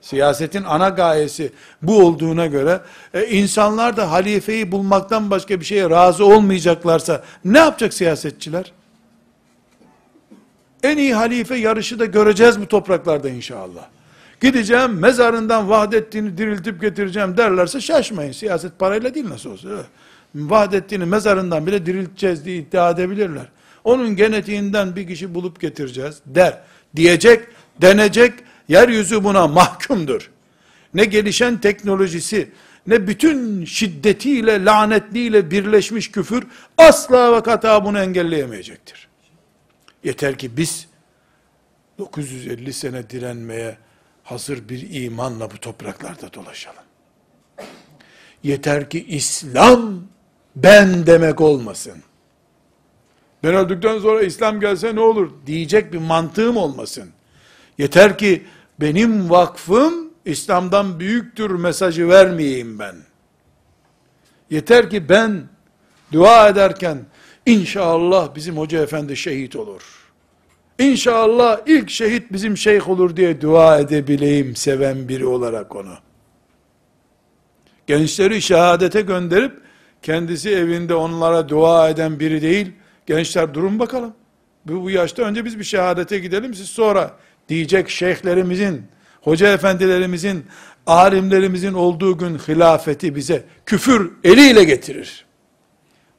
Speaker 1: Siyasetin ana gayesi bu olduğuna göre e, insanlar da halifeyi bulmaktan başka bir şeye razı olmayacaklarsa ne yapacak siyasetçiler? En iyi halife yarışı da göreceğiz bu topraklarda inşallah. Gideceğim mezarından Vahdettin'i diriltip getireceğim derlerse şaşmayın. Siyaset parayla değil nasıl olsa. Vahdettin'i mezarından bile dirilteceğiz diye iddia edebilirler. Onun genetiğinden bir kişi bulup getireceğiz der. Diyecek, denecek, yeryüzü buna mahkumdur. Ne gelişen teknolojisi, ne bütün şiddetiyle, lanetliyle birleşmiş küfür asla ve kata bunu engelleyemeyecektir. Yeter ki biz 950 sene direnmeye hazır bir imanla bu topraklarda dolaşalım. Yeter ki İslam ben demek olmasın. Ben öldükten sonra İslam gelse ne olur diyecek bir mantığım olmasın. Yeter ki benim vakfım İslam'dan büyüktür mesajı vermeyeyim ben. Yeter ki ben dua ederken inşallah bizim hoca efendi şehit olur. İnşallah ilk şehit bizim şeyh olur diye dua edebileyim seven biri olarak onu. Gençleri şehadete gönderip kendisi evinde onlara dua eden biri değil. Gençler durun bakalım. Bu, bu yaşta önce biz bir şehadete gidelim siz sonra diyecek şeyhlerimizin, hoca efendilerimizin, alimlerimizin olduğu gün hilafeti bize küfür eliyle getirir.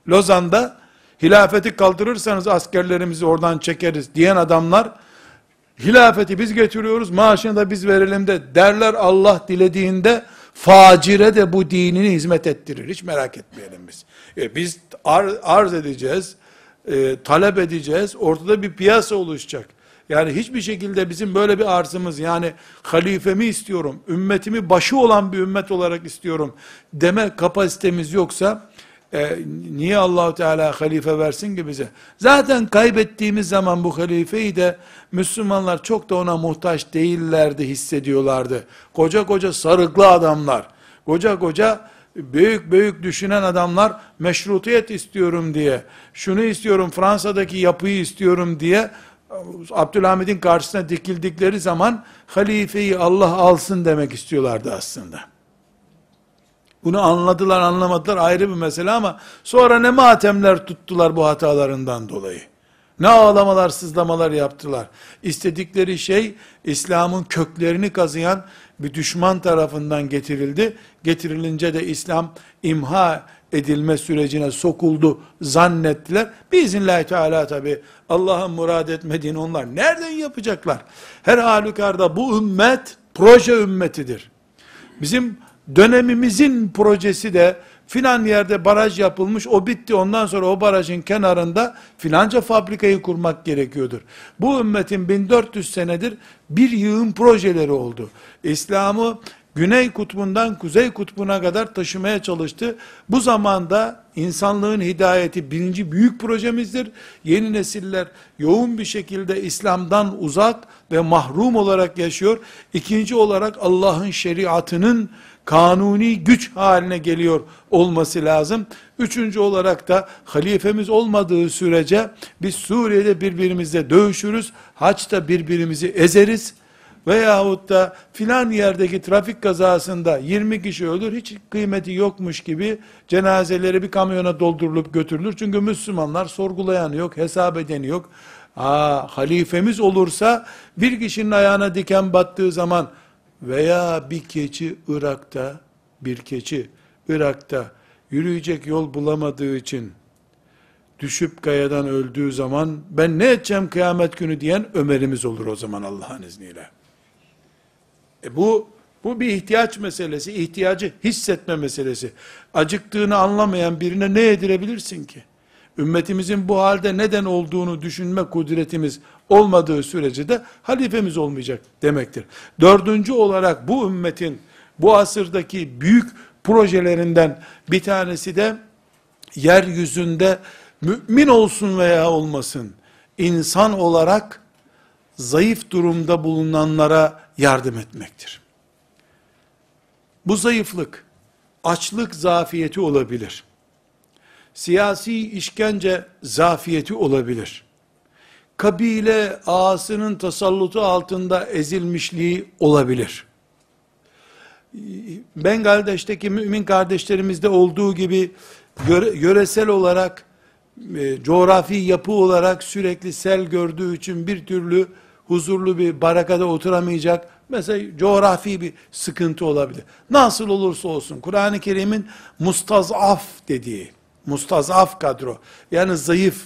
Speaker 1: Lozan'da hilafeti kaldırırsanız askerlerimizi oradan çekeriz diyen adamlar hilafeti biz getiriyoruz maaşını da biz verelim de derler Allah dilediğinde facire de bu dinini hizmet ettirir. Hiç merak etmeyelim biz. E, biz ar, arz edeceğiz, e, talep edeceğiz, ortada bir piyasa oluşacak. Yani hiçbir şekilde bizim böyle bir arzımız yani halifemi istiyorum, ümmetimi başı olan bir ümmet olarak istiyorum deme kapasitemiz yoksa e, niye Allahu Teala halife versin ki bize? Zaten kaybettiğimiz zaman bu halifeyi de Müslümanlar çok da ona muhtaç değillerdi hissediyorlardı. Koca koca sarıklı adamlar, koca koca büyük büyük düşünen adamlar meşrutiyet istiyorum diye, şunu istiyorum Fransa'daki yapıyı istiyorum diye Abdülhamid'in karşısına dikildikleri zaman halifeyi Allah alsın demek istiyorlardı aslında. Bunu anladılar anlamadılar ayrı bir mesele ama sonra ne matemler tuttular bu hatalarından dolayı. Ne ağlamalar sızlamalar yaptılar. İstedikleri şey İslam'ın köklerini kazıyan bir düşman tarafından getirildi. Getirilince de İslam imha edilme sürecine sokuldu zannettiler. Biiznillahü teala tabi Allah'ın murad etmediğini onlar nereden yapacaklar? Her halükarda bu ümmet proje ümmetidir. Bizim dönemimizin projesi de filan yerde baraj yapılmış, o bitti. Ondan sonra o barajın kenarında filanca fabrikayı kurmak gerekiyordur. Bu ümmetin 1400 senedir bir yığın projeleri oldu. İslam'ı Güney kutbundan kuzey kutbuna kadar taşımaya çalıştı. Bu zamanda insanlığın hidayeti birinci büyük projemizdir. Yeni nesiller yoğun bir şekilde İslam'dan uzak ve mahrum olarak yaşıyor. İkinci olarak Allah'ın şeriatının kanuni güç haline geliyor olması lazım. Üçüncü olarak da halifemiz olmadığı sürece biz Suriye'de birbirimizle dövüşürüz. Haçta birbirimizi ezeriz veyahut da filan yerdeki trafik kazasında 20 kişi ölür, hiç kıymeti yokmuş gibi cenazeleri bir kamyona doldurulup götürülür. Çünkü Müslümanlar sorgulayan yok, hesap edeni yok. Aa, halifemiz olursa bir kişinin ayağına diken battığı zaman veya bir keçi Irak'ta, bir keçi Irak'ta yürüyecek yol bulamadığı için düşüp kayadan öldüğü zaman ben ne edeceğim kıyamet günü diyen Ömer'imiz olur o zaman Allah'ın izniyle. E bu bu bir ihtiyaç meselesi, ihtiyacı hissetme meselesi. Acıktığını anlamayan birine ne yedirebilirsin ki? Ümmetimizin bu halde neden olduğunu düşünme kudretimiz olmadığı sürece de halifemiz olmayacak demektir. Dördüncü olarak bu ümmetin bu asırdaki büyük projelerinden bir tanesi de yeryüzünde mümin olsun veya olmasın insan olarak zayıf durumda bulunanlara yardım etmektir. Bu zayıflık, açlık zafiyeti olabilir. Siyasi işkence zafiyeti olabilir. Kabile ağasının tasallutu altında ezilmişliği olabilir. Bengaldeş'teki mümin kardeşlerimizde olduğu gibi göre, yöresel olarak e, coğrafi yapı olarak sürekli sel gördüğü için bir türlü huzurlu bir barakada oturamayacak. Mesela coğrafi bir sıkıntı olabilir. Nasıl olursa olsun Kur'an-ı Kerim'in mustazaf dediği, mustazaf kadro, yani zayıf,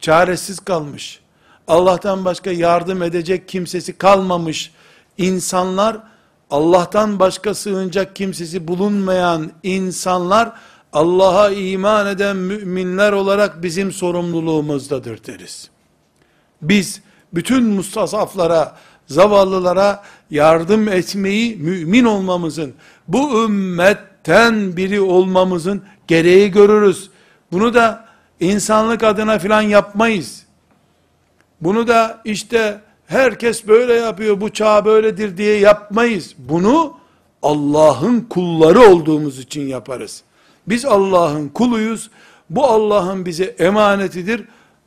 Speaker 1: çaresiz kalmış, Allah'tan başka yardım edecek kimsesi kalmamış insanlar, Allah'tan başka sığınacak kimsesi bulunmayan insanlar, Allah'a iman eden müminler olarak bizim sorumluluğumuzdadır deriz. Biz bütün mustasaflara, zavallılara yardım etmeyi mümin olmamızın, bu ümmetten biri olmamızın gereği görürüz. Bunu da insanlık adına filan yapmayız. Bunu da işte herkes böyle yapıyor, bu çağ böyledir diye yapmayız. Bunu Allah'ın kulları olduğumuz için yaparız. Biz Allah'ın kuluyuz. Bu Allah'ın bize emanetidir.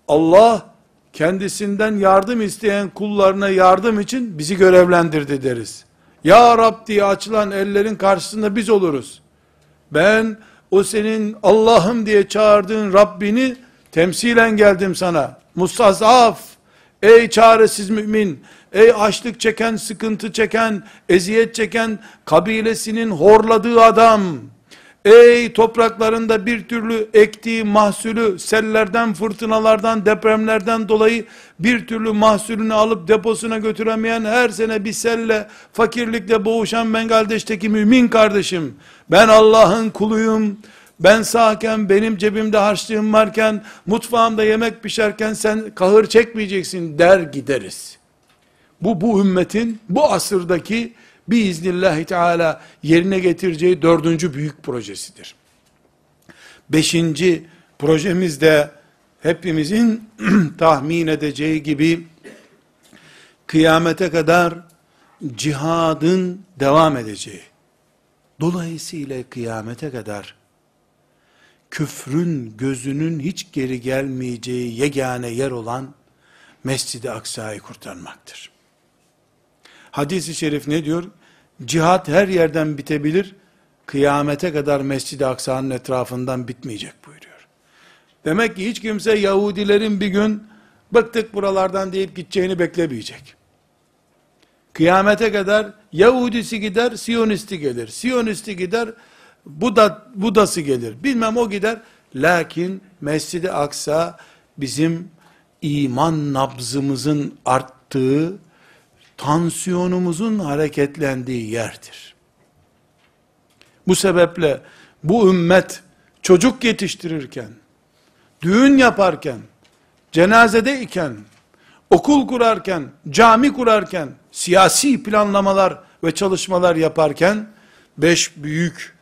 Speaker 1: Allah kendisinden yardım isteyen kullarına yardım için bizi görevlendirdi deriz. Ya Rab diye açılan ellerin karşısında biz oluruz. Ben o senin Allah'ım diye çağırdığın Rabbini temsilen geldim sana. Mustazaf, ey çaresiz mümin, ey açlık çeken, sıkıntı çeken, eziyet çeken, kabilesinin horladığı adam, Ey topraklarında bir türlü ektiği mahsulü sellerden, fırtınalardan, depremlerden dolayı bir türlü mahsulünü alıp deposuna götüremeyen her sene bir selle, fakirlikle boğuşan Bengaldeş'teki mümin kardeşim, ben Allah'ın kuluyum, ben sağken benim cebimde harçlığım varken, mutfağımda yemek pişerken sen kahır çekmeyeceksin der gideriz. Bu, bu ümmetin, bu asırdaki biiznillahü teala yerine getireceği dördüncü büyük projesidir. Beşinci projemiz de hepimizin *clears throat* tahmin edeceği gibi kıyamete kadar cihadın devam edeceği. Dolayısıyla kıyamete kadar küfrün gözünün hiç geri gelmeyeceği yegane yer olan Mescid-i Aksa'yı kurtarmaktır. Hadis-i şerif ne diyor? Cihat her yerden bitebilir, kıyamete kadar Mescid-i Aksa'nın etrafından bitmeyecek buyuruyor. Demek ki hiç kimse Yahudilerin bir gün bıktık buralardan deyip gideceğini beklemeyecek. Kıyamete kadar Yahudisi gider, Siyonisti gelir. Siyonisti gider, Buda, Budası gelir. Bilmem o gider. Lakin Mescid-i Aksa bizim iman nabzımızın arttığı, tansiyonumuzun hareketlendiği yerdir. Bu sebeple bu ümmet çocuk yetiştirirken, düğün yaparken, cenazede iken, okul kurarken, cami kurarken, siyasi planlamalar ve çalışmalar yaparken, beş büyük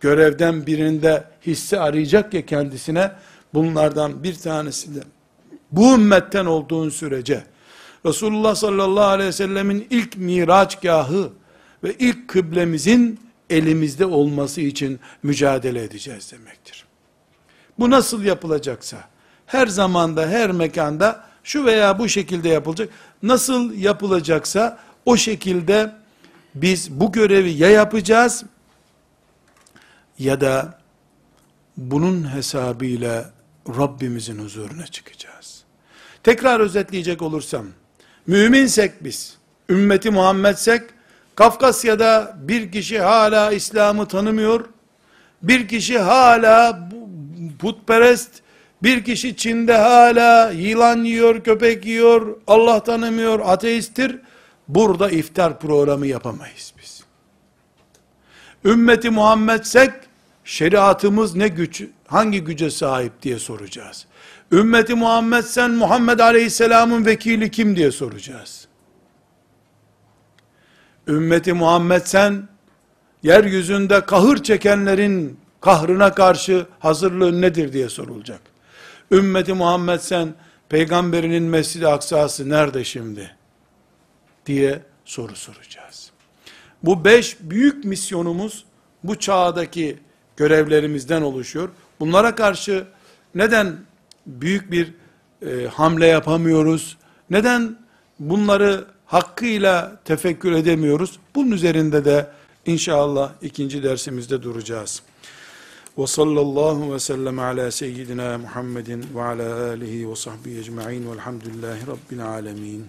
Speaker 1: görevden birinde hisse arayacak ya kendisine, bunlardan bir tanesi de bu ümmetten olduğun sürece, Resulullah sallallahu aleyhi ve sellemin ilk miraçgahı ve ilk kıblemizin elimizde olması için mücadele edeceğiz demektir. Bu nasıl yapılacaksa, her zamanda, her mekanda şu veya bu şekilde yapılacak. Nasıl yapılacaksa o şekilde biz bu görevi ya yapacağız ya da bunun hesabıyla Rabbimizin huzuruna çıkacağız. Tekrar özetleyecek olursam, müminsek biz, ümmeti Muhammedsek, Kafkasya'da bir kişi hala İslam'ı tanımıyor, bir kişi hala putperest, bir kişi Çin'de hala yılan yiyor, köpek yiyor, Allah tanımıyor, ateisttir. Burada iftar programı yapamayız biz. Ümmeti Muhammedsek, şeriatımız ne güç, hangi güce sahip diye soracağız. Ümmeti Muhammed sen Muhammed Aleyhisselam'ın vekili kim diye soracağız. Ümmeti Muhammed sen yeryüzünde kahır çekenlerin kahrına karşı hazırlığın nedir diye sorulacak. Ümmeti Muhammed sen peygamberinin Mescid-i Aksa'sı nerede şimdi? diye soru soracağız. Bu beş büyük misyonumuz bu çağdaki görevlerimizden oluşuyor. Bunlara karşı neden büyük bir e, hamle yapamıyoruz? Neden bunları hakkıyla tefekkür edemiyoruz? Bunun üzerinde de İnşallah ikinci dersimizde duracağız. Ve sallallahu ve sellem ala seyyidina Muhammedin ve ala alihi ve sahbihi ecma'in velhamdülillahi rabbil alemin.